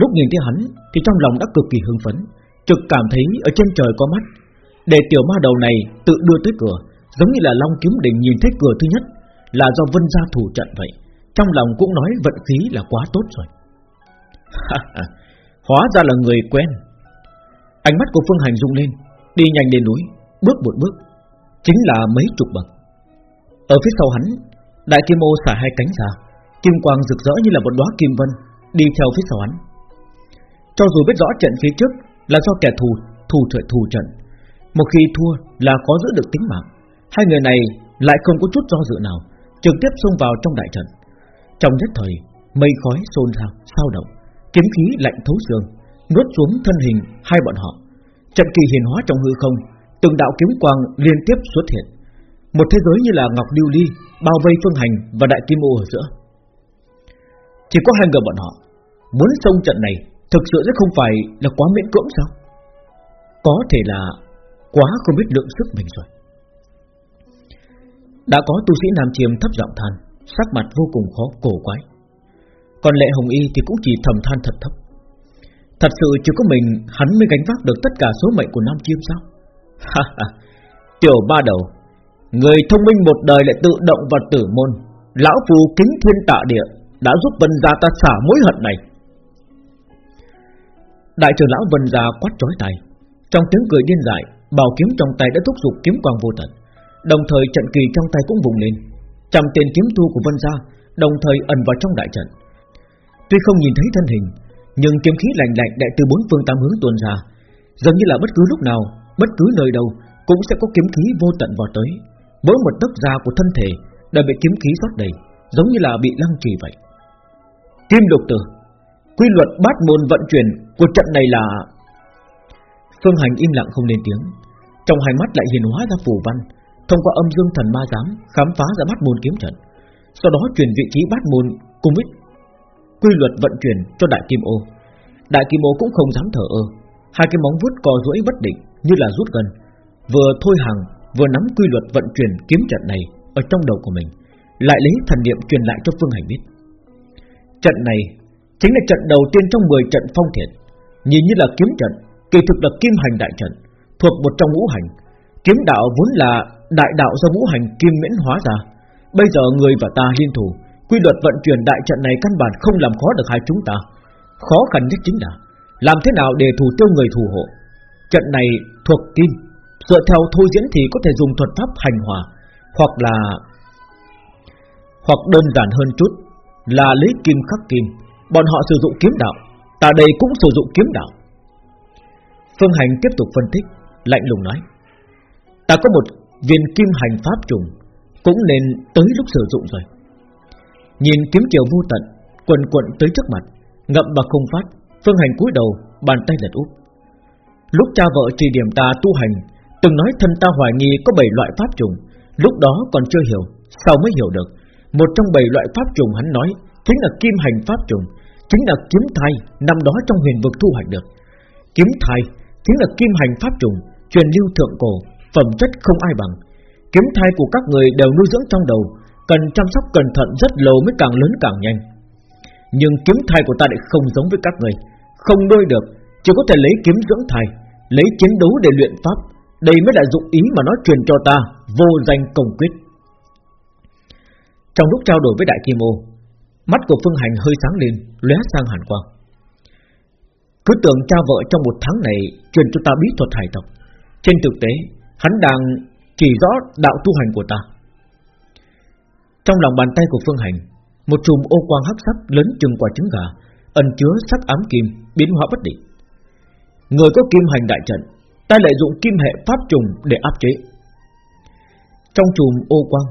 Lúc nhìn thấy hắn, Thì trong lòng đã cực kỳ hưng phấn, Trực cảm thấy ở trên trời có mắt. Để tiểu ma đầu này tự đưa tới cửa, Giống như là Long Kiếm Đình nhìn thấy cửa thứ nhất, Là do Vân gia thủ trận vậy. Trong lòng cũng nói vận khí là quá tốt rồi. Hóa ra là người quen. Ánh mắt của Phương Hành rung lên, Đi nhanh lên núi, Bước một bước, Chính là mấy chục bậc. Ở phía sau hắn, Đại Kim Ô xả hai cánh ra, Kim quang rực rỡ như là một đóa kim vân, Đi theo phía sau hắn. Cho dù biết rõ trận phía trước Là do kẻ thù thù trận thù trận, Một khi thua là có giữ được tính mạng. Hai người này lại không có chút do dự nào, Trực tiếp xông vào trong đại trận. Trong nhất thời Mây khói xôn xao, sao động Kiếm khí lạnh thấu xương Nuốt xuống thân hình hai bọn họ. Trận kỳ hiền hóa trong hư không Từng đạo kiếm quang liên tiếp xuất hiện. Một thế giới như là ngọc lưu ly Bao vây phương hành và đại kim ô ở giữa. Chỉ có hai người bọn họ Muốn xông trận này Thực sự sẽ không phải là quá miễn cưỡng sao? Có thể là Quá không biết lượng sức mình rồi. Đã có tu sĩ Nam Chiêm thấp giọng than Sắc mặt vô cùng khó cổ quái. Còn lệ Hồng Y thì cũng chỉ thầm than thật thấp. Thật sự chỉ có mình Hắn mới gánh vác được tất cả số mệnh của Nam Chiêm sao? Tiểu ba đầu, Người thông minh một đời lại tự động vào tử môn. Lão phù kính thiên tạ địa Đã giúp vân gia ta xả mối hận này. Đại trưởng lão vân gia quát chói tay Trong tiếng cười điên dại, Bảo kiếm trong tay đã thúc giục kiếm quang vô tận. Đồng thời trận kỳ trong tay cũng vùng lên. Trăm tiền kiếm tu của vân gia, Đồng thời ẩn vào trong đại trận. Tuy không nhìn thấy thân hình, Nhưng kiếm khí lạnh lạnh đại từ bốn phương tám hướng tuôn ra. Giống như là bất cứ lúc nào, Bất cứ nơi đâu, Cũng sẽ có kiếm khí vô tận vào tới. Mỗi một tấc da của thân thể Đều bị kiếm khí rót đầy, Giống như là bị lăng trì vậy. Kim độc tử, Quy luật bát môn vận chuyển của trận này là Phương Hành im lặng không lên tiếng. Trong hai mắt lại hiền hóa ra phù văn Thông qua âm dương thần ma giám Khám phá ra bát môn kiếm trận, Sau đó truyền vị trí bát môn cùng với Quy luật vận chuyển cho Đại Kim Ô. Đại Kim Ô cũng không dám thở ơ, Hai cái móng vuốt co duỗi bất định Như là rút gần, Vừa thôi hàng vừa nắm quy luật vận chuyển kiếm trận này Ở trong đầu của mình, Lại lấy thần niệm truyền lại cho Phương Hành biết. Trận này Chính là trận đầu tiên trong 10 trận phong thiện, Nhìn như là kiếm trận, Kỳ thực là kim hành đại trận, Thuộc một trong ngũ hành. Kiếm đạo vốn là đại đạo do ngũ hành kim miễn hóa ra. Bây giờ người và ta liên thủ Quy luật vận chuyển đại trận này căn bản không làm khó được hai chúng ta. Khó khăn nhất chính là, Làm thế nào để thủ tiêu người thủ hộ? Trận này thuộc kim, Dựa theo thôi diễn thì có thể dùng thuật pháp hành hòa, Hoặc là, Hoặc đơn giản hơn chút, Là lấy kim khắc kim. Bọn họ sử dụng kiếm đạo, Ta đây cũng sử dụng kiếm đạo. Phương Hành tiếp tục phân tích, Lạnh lùng nói, Ta có một viên kim hành pháp trùng Cũng nên tới lúc sử dụng rồi. Nhìn kiếm chiều vô tận, Quần quận tới trước mặt, Ngậm bạc không phát, Phương Hành cúi đầu, Bàn tay lật úp. Lúc cha vợ chỉ điểm ta tu hành, Từng nói thân ta hoài nghi có bảy loại pháp trùng, Lúc đó còn chưa hiểu Sau mới hiểu được? Một trong bảy loại pháp trùng hắn nói Chính là kim hành pháp trùng, Chính là kiếm thai Năm đó trong huyền vực thu hoạch được. Kiếm thai chính là kim hành pháp trùng, Truyền lưu thượng cổ Phẩm chất không ai bằng. Kiếm thai của các người đều nuôi dưỡng trong đầu, Cần chăm sóc cẩn thận rất lâu mới càng lớn càng nhanh. Nhưng kiếm thai của ta lại không giống với các người, Không nuôi được, Chỉ có thể lấy kiếm dưỡng thai, Lấy chiến đấu để luyện pháp. Đây mới là dụng ý mà nó truyền cho ta, Vô danh công quyết. Trong lúc trao đổi với Đại Kim Ô, Mắt của Phương Hành hơi sáng lên, lóe sang hàn quang. Cứ tưởng cha vợ trong một tháng này Truyền cho ta bí thuật hải tộc. Trên thực tế Hắn đang chỉ rõ đạo tu hành của ta. Trong lòng bàn tay của Phương Hành Một chùm ô quang hắc sắc lớn chừng quả trứng gà Ẩn chứa sắc ám kim Biến hóa bất định. Người có kim hành đại trận Ta lợi dụng kim hệ pháp trùng để áp chế. Trong chùm ô quang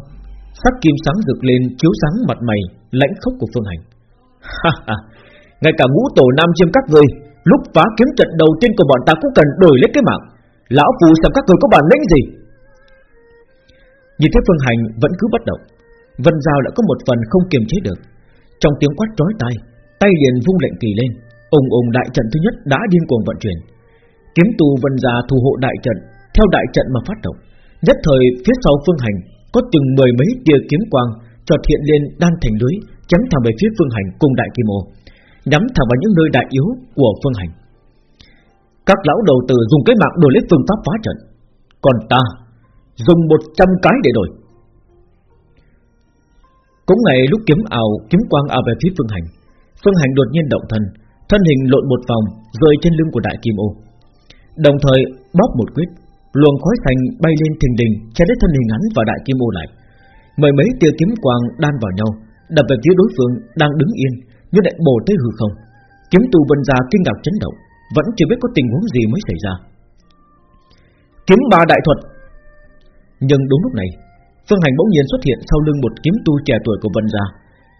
Sắc kim sáng rực lên chiếu sáng mặt mày Lãnh khốc của Phương Hành. Ha ha, Ngay cả ngũ tổ nam chiêm các người Lúc phá kiếm trận đầu tiên của bọn ta cũng cần đổi lấy cái mạng. Lão phù xem các người có bản lĩnh gì? Nhìn thấy Phương Hành vẫn cứ bất động, Vân Giao lại có một phần không kiềm chế được. Trong tiếng quát trói tai, Tay liền vung lệnh kỳ lên, ùng ùng đại trận thứ nhất đã điên cuồng vận chuyển. Kiếm tù Vân Gia thủ hộ đại trận, Theo đại trận mà phát động. Nhất thời, phía sau Phương Hành Có từng mười mấy tia kiếm quang Chợt hiện lên đan thành lưới, Chém thẳng về phía Phương Hành cùng đại kim ô. Nhắm thẳng vào những nơi đại yếu của Phương Hành. Các lão đầu tử dùng cái mạng đổi lấy phương pháp phá trận. Còn ta Dùng một trăm cái để đổi. Cũng ngày lúc kiếm ảo, Kiếm quang ảo về phía Phương Hành Phương Hành đột nhiên động thân Thân hình lộn một vòng, Rơi trên lưng của đại kim ô. Đồng thời, bóp một quyết, Luồng khói thành bay lên thình đình Che đến thân hình hắn và đại kim ô lại. Mười mấy tia kiếm quang đan vào nhau, Đập về phía đối phương đang đứng yên Như đại bổ tới hư không. Kiếm tu vân ra kinh ngạc chấn động. Vẫn chưa biết có tình huống gì mới xảy ra. Kiếm ba đại thuật. Nhưng đúng lúc này, Phương Hành bỗng nhiên xuất hiện sau lưng một kiếm tu trẻ tuổi của Vân Gia.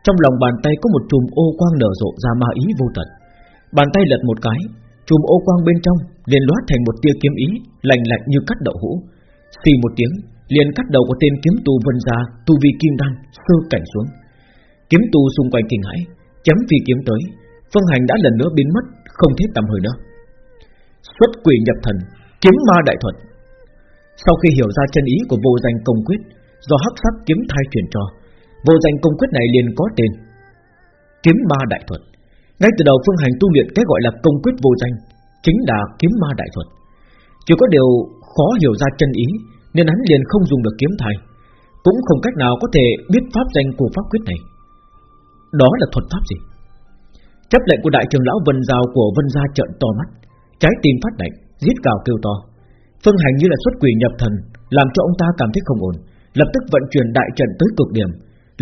Trong lòng bàn tay có một chùm ô quang nở rộ ra ma ý vô tận. Bàn tay lật một cái, Chùm ô quang bên trong liền loát thành một tia kiếm ý Lạnh lạnh như cắt đậu hũ. Xì một tiếng, liền cắt đầu của tên kiếm tu Vân Gia, Tu vi kim đan, sơ cảnh xuống. Kiếm tu xung quanh kinh hãi Chấm phi kiếm tới, Phương Hành đã lần nữa biến mất không thiết tầm hơi nữa. Xuất quỷ nhập thần, Kiếm ma đại thuật. Sau khi hiểu ra chân ý của vô danh công quyết, Do hắc sắc kiếm thai truyền cho, Vô danh công quyết này liền có tên. Kiếm ma đại thuật. Ngay từ đầu Phương Hành tu luyện cái gọi là công quyết vô danh, Chính là kiếm ma đại thuật. Chỉ có điều khó hiểu ra chân ý, Nên hắn liền không dùng được kiếm thai. Cũng không cách nào có thể biết pháp danh của pháp quyết này. Đó là thuật pháp gì? Chấp lệnh của đại trưởng lão Vân Giao của Vân Gia trợn to mắt. Trái tim phát đạnh Giết gào kêu to. Phương Hành như là xuất quỷ nhập thần, Làm cho ông ta cảm thấy không ổn. Lập tức vận chuyển đại trận tới cực điểm,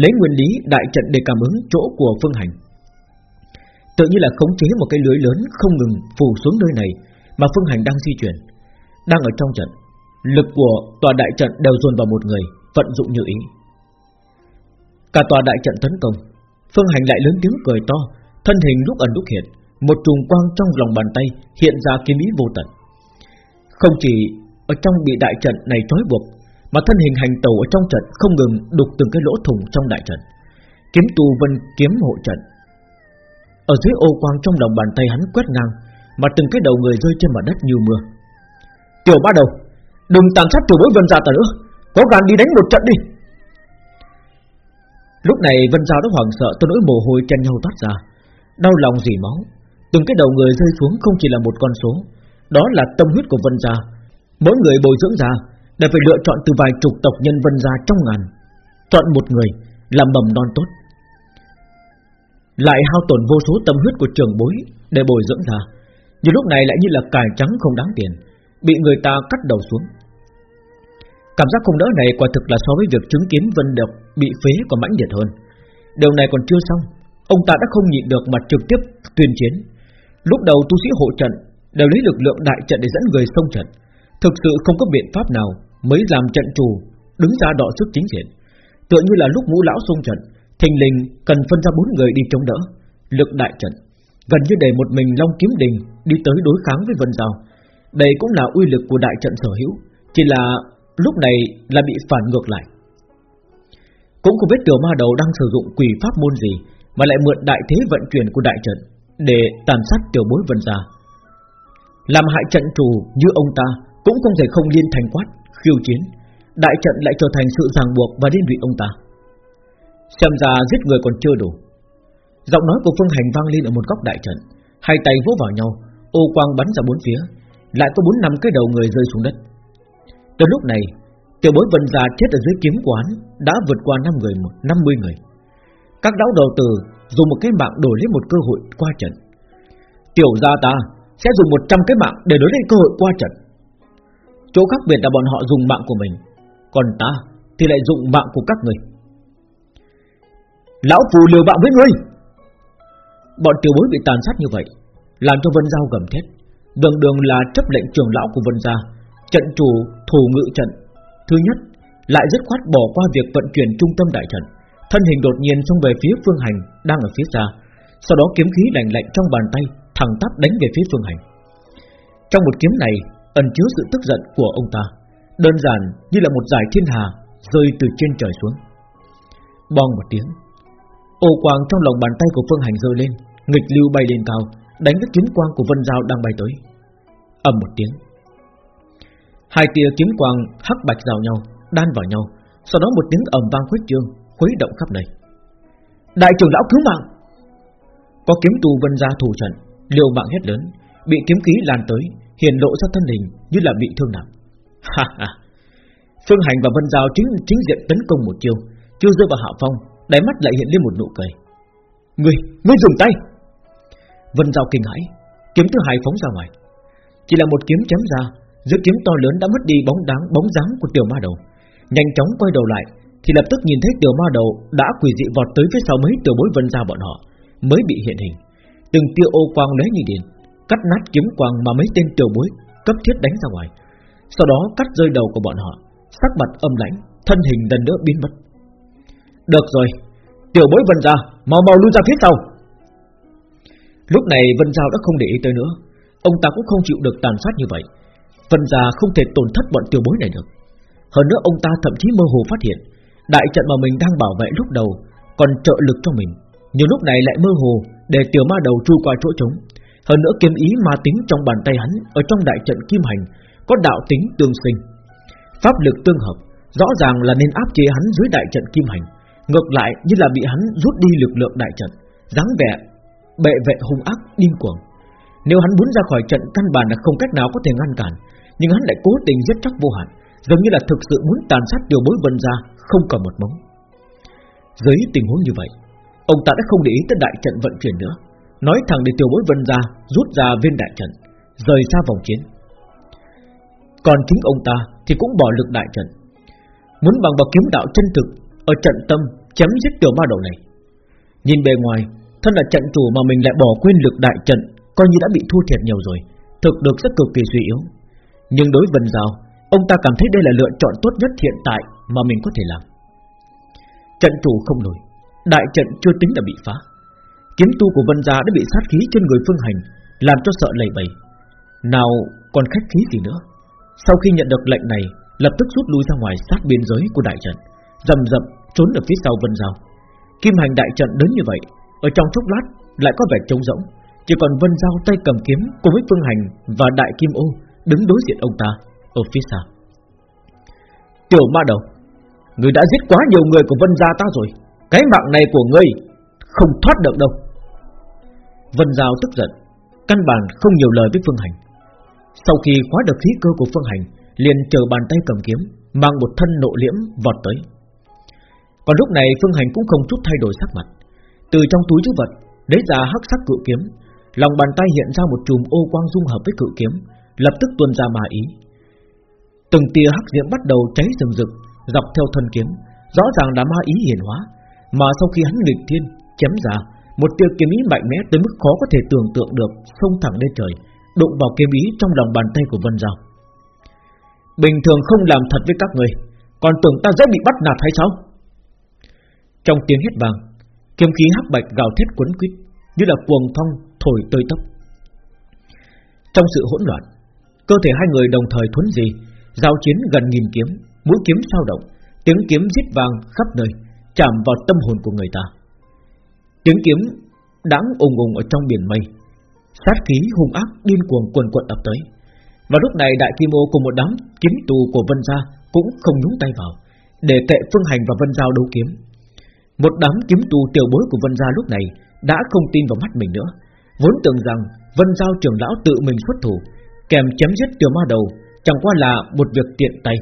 Lấy nguyên lý đại trận để cảm ứng chỗ của Phương Hành. Tự như là khống chế một cái lưới lớn Không ngừng phủ xuống nơi này Mà Phương Hành đang di chuyển. Đang ở trong trận, Lực của tòa đại trận đều dồn vào một người, Vận dụng như ý. Cả tòa đại trận tấn công, Phương Hành lại lớn tiếng cười to Thân hình lúc ẩn lúc hiện, Một trùng quang trong lòng bàn tay Hiện ra kiếm ý vô tận. Không chỉ ở trong bị đại trận này trói buộc, Mà thân hình hành tàu ở trong trận Không ngừng đục từng cái lỗ thủng trong đại trận. Kiếm tu vân kiếm hộ trận. Ở dưới ô quang trong lòng bàn tay hắn quét ngang, Mà từng cái đầu người rơi trên mặt đất như mưa. Tiểu ba đầu, Đừng tàn sát tiểu bối vân gia ta nữa, Có gan đi đánh một trận đi. Lúc này Vân Giao đã hoảng sợ, Tôi nỗi mồ hôi chen nhau toát ra. Đau lòng dỉ máu. Từng cái đầu người rơi xuống không chỉ là một con số. Đó là tâm huyết của Vân Gia. Mỗi người bồi dưỡng ra Để phải lựa chọn từ vài chục tộc nhân Vân Gia trong ngàn. Chọn một người làm mầm non tốt. Lại hao tổn vô số tâm huyết của trường bối Để bồi dưỡng ra. Nhưng lúc này lại như là cải trắng không đáng tiền, Bị người ta cắt đầu xuống. Cảm giác không đỡ này quả thực là so với việc chứng kiến Vân Độc bị phế còn mãnh liệt hơn. Điều này còn chưa xong. Ông ta đã không nhịn được mà trực tiếp tuyên chiến. Lúc đầu tu sĩ hộ trận Đều lấy lực lượng đại trận để dẫn người xông trận. Thực sự không có biện pháp nào Mới làm trận chủ Đứng ra đọ sức chính diện. Tựa như là lúc ngũ lão xông trận, Thình lình cần phân ra bốn người đi chống đỡ. Lực đại trận, Gần như để một mình Long Kiếm Đình Đi tới đối kháng với Vân Giao. Đây cũng là uy lực của đại trận sở hữu, Chỉ là lúc này là bị phản ngược lại. Cũng không biết tiểu ma đầu đang sử dụng quỷ pháp môn gì mà lại mượn đại thế vận chuyển của đại trận Để tàn sát tiểu bối Vân Gia. Làm hại trận chủ như ông ta Cũng không thể không liên thành quát, Khiêu chiến. Đại trận lại trở thành sự ràng buộc và liên lụy ông ta. Xem ra giết người còn chưa đủ. Giọng nói của Phương Hành vang lên ở một góc đại trận. Hai tay vỗ vào nhau, Ô quang bắn ra bốn phía, Lại có bốn năm cái đầu người rơi xuống đất. Từ lúc này, Tiểu bối vân gia chết ở dưới kiếm quán, Đã vượt qua năm người 50 người. Các lão đầu tử Dùng một cái mạng đổi lấy một cơ hội qua trận. Tiểu gia ta Sẽ dùng 100 cái mạng để đổi lấy cơ hội qua trận. Chỗ khác biệt là bọn họ dùng mạng của mình, Còn ta thì lại dùng mạng của các người. Lão phù liều mạng với ngươi. Bọn tiểu bối bị tàn sát như vậy, Làm cho Vân Giao gầm thét. Đường đường là chấp lệnh trưởng lão của Vân Gia, Trận chủ thủ ngự trận. Thứ nhất, Lại dứt khoát bỏ qua việc vận chuyển trung tâm đại trận. Thân hình đột nhiên xông về phía Phương Hành, Đang ở phía xa. Sau đó kiếm khí lạnh lạnh trong bàn tay, Thẳng tắp đánh về phía Phương Hành. Trong một kiếm này, ẩn chứa sự tức giận của ông ta, Đơn giản như là một giải thiên hà Rơi từ trên trời xuống. Bong một tiếng, Ô quang trong lòng bàn tay của Phương Hành rơi lên, Nghịch lưu bay lên cao, Đánh các kiếm quang của Vân Giao đang bay tới. Ầm một tiếng, Hai tia kiếm quang hắc bạch giao nhau, Đan vào nhau, Sau đó một tiếng ầm vang khuếch trương. Khuấy động khắp nơi Đại trưởng lão cứu mạng. Có kiếm tù Vân Gia thủ trận Liều mạng hết lớn Bị kiếm khí lan tới hiện lộ ra thân hình như là bị thương nặng. Ha ha. Phương Hành và Vân Giao chính chính diện tấn công một chiêu Chưa rơi vào hạ phong Đáy mắt lại hiện lên một nụ cười. Ngươi, ngươi dùng tay. Vân Giao kinh hãi Kiếm thứ hai phóng ra ngoài. Chỉ là một kiếm chém ra Giữa kiếm to lớn đã mất đi bóng đáng bóng dáng của tiểu ma đầu. Nhanh chóng quay đầu lại thì lập tức nhìn thấy tiểu ma đầu Đã quỷ dị vọt tới phía sau mấy tiểu bối Vân gia bọn họ, Mới bị hiện hình. Từng tia ô quang lóe như điện, Cắt nát kiếm quang mà mấy tên tiểu bối Cấp thiết đánh ra ngoài. Sau đó cắt rơi đầu của bọn họ, Sắc mặt âm lãnh, Thân hình lần nữa biến mất. Được rồi, Tiểu bối Vân gia, Mau mau lui ra phía sau. Lúc này Vân Giao đã không để ý tới nữa, Ông ta cũng không chịu được tàn sát như vậy. Vân Gia không thể tổn thất bọn tiểu bối này được. Hơn nữa ông ta thậm chí mơ hồ phát hiện Đại trận mà mình đang bảo vệ lúc đầu Còn trợ lực cho mình. Nhưng lúc này lại mơ hồ Để tiểu ma đầu chui qua chỗ trống. Hơn nữa kiếm ý ma tính trong bàn tay hắn Ở trong đại trận kim hành Có đạo tính tương sinh. Pháp lực tương hợp, Rõ ràng là nên áp chế hắn dưới đại trận kim hành. Ngược lại, như là bị hắn rút đi lực lượng đại trận, dáng vẻ bệ vệ hung ác, điên cuồng. Nếu hắn muốn ra khỏi trận, căn bản là không cách nào có thể ngăn cản, Nhưng hắn lại cố tình giết chóc vô hạn, Giống như là thực sự muốn tàn sát điều bối vân ra. Không còn một bóng. Dưới tình huống như vậy Ông ta đã không để ý tới đại trận vận chuyển nữa Nói thẳng để tiểu bối vân ra Rút ra viên đại trận Rời xa vòng chiến Còn chính ông ta thì cũng bỏ lực đại trận Muốn bằng vào kiếm đạo chân thực Ở trận tâm chém giết tiểu ma đầu này. Nhìn bề ngoài, thân là trận chủ mà mình lại bỏ quên lực đại trận, coi như đã bị thua thiệt nhiều rồi, thực được rất cực kỳ suy yếu. Nhưng đối Vân Giao, ông ta cảm thấy đây là lựa chọn tốt nhất hiện tại mà mình có thể làm. Trận chủ không nổi, đại trận chưa tính là bị phá. Kiếm tu của Vân Gia đã bị sát khí trên người Phương Hành, làm cho sợ lầy bầy. Nào còn khách khí gì nữa? Sau khi nhận được lệnh này, lập tức rút lui ra ngoài sát biên giới của đại trận, dầm dập trốn ở phía sau Vân Giao. Kim hành đại trận đến như vậy, ở trong chốc lát lại có vẻ trống rỗng, chỉ còn Vân Giao tay cầm kiếm cùng với Phương Hành và Đại Kim Ô đứng đối diện ông ta ở phía sau. Tiểu Ma Đầu, người đã giết quá nhiều người của Vân gia ta rồi, cái mạng này của ngươi không thoát được đâu. Vân Giao tức giận, căn bản không nhiều lời với Phương Hành. Sau khi khóa được khí cơ của Phương Hành, liền chờ bàn tay cầm kiếm, mang một thân nộ liễm vọt tới. Còn lúc này Phương Hành cũng không chút thay đổi sắc mặt Từ trong túi chứa vật Lấy ra hắc sắc cự kiếm Lòng bàn tay hiện ra một chùm ô quang dung hợp với cự kiếm Lập tức tuôn ra ma ý Từng tia hắc diễm bắt đầu cháy rừng rực Dọc theo thân kiếm, Rõ ràng đã ma ý hiển hóa. Mà sau khi hắn nghịch thiên, chém ra Một tia kiếm ý mạnh mẽ tới mức khó có thể tưởng tượng được, Xông thẳng lên trời, Đụng vào kiếm ý trong lòng bàn tay của Vân Giao. Bình thường không làm thật với các người, Còn tưởng ta dễ bị bắt nạt hay sao? Trong tiếng hét vàng, Kiếm khí hắc bạch gào thét quấn quýt, Như là cuồng phong thổi tơi tóc. Trong sự hỗn loạn, Cơ thể hai người đồng thời thuấn gì Giao chiến gần nghìn kiếm Mũi kiếm sao động, Tiếng kiếm giết vang khắp nơi, Chạm vào tâm hồn của người ta. Tiếng kiếm đáng ùng ùng ở trong biển mây. Sát khí hung ác điên cuồng quần quật ập tới. Và lúc này Đại Kim Ô cùng một đám kiếm tù của Vân Gia Cũng không nhúng tay vào, Để tệ Phương Hành và Vân Giao đấu kiếm. Một đám kiếm tù tiểu bối của Vân Gia lúc này Đã không tin vào mắt mình nữa, Vốn tưởng rằng Vân Giao trưởng lão tự mình xuất thủ, Kèm chém giết tiểu ma đầu, Chẳng qua là một việc tiện tay.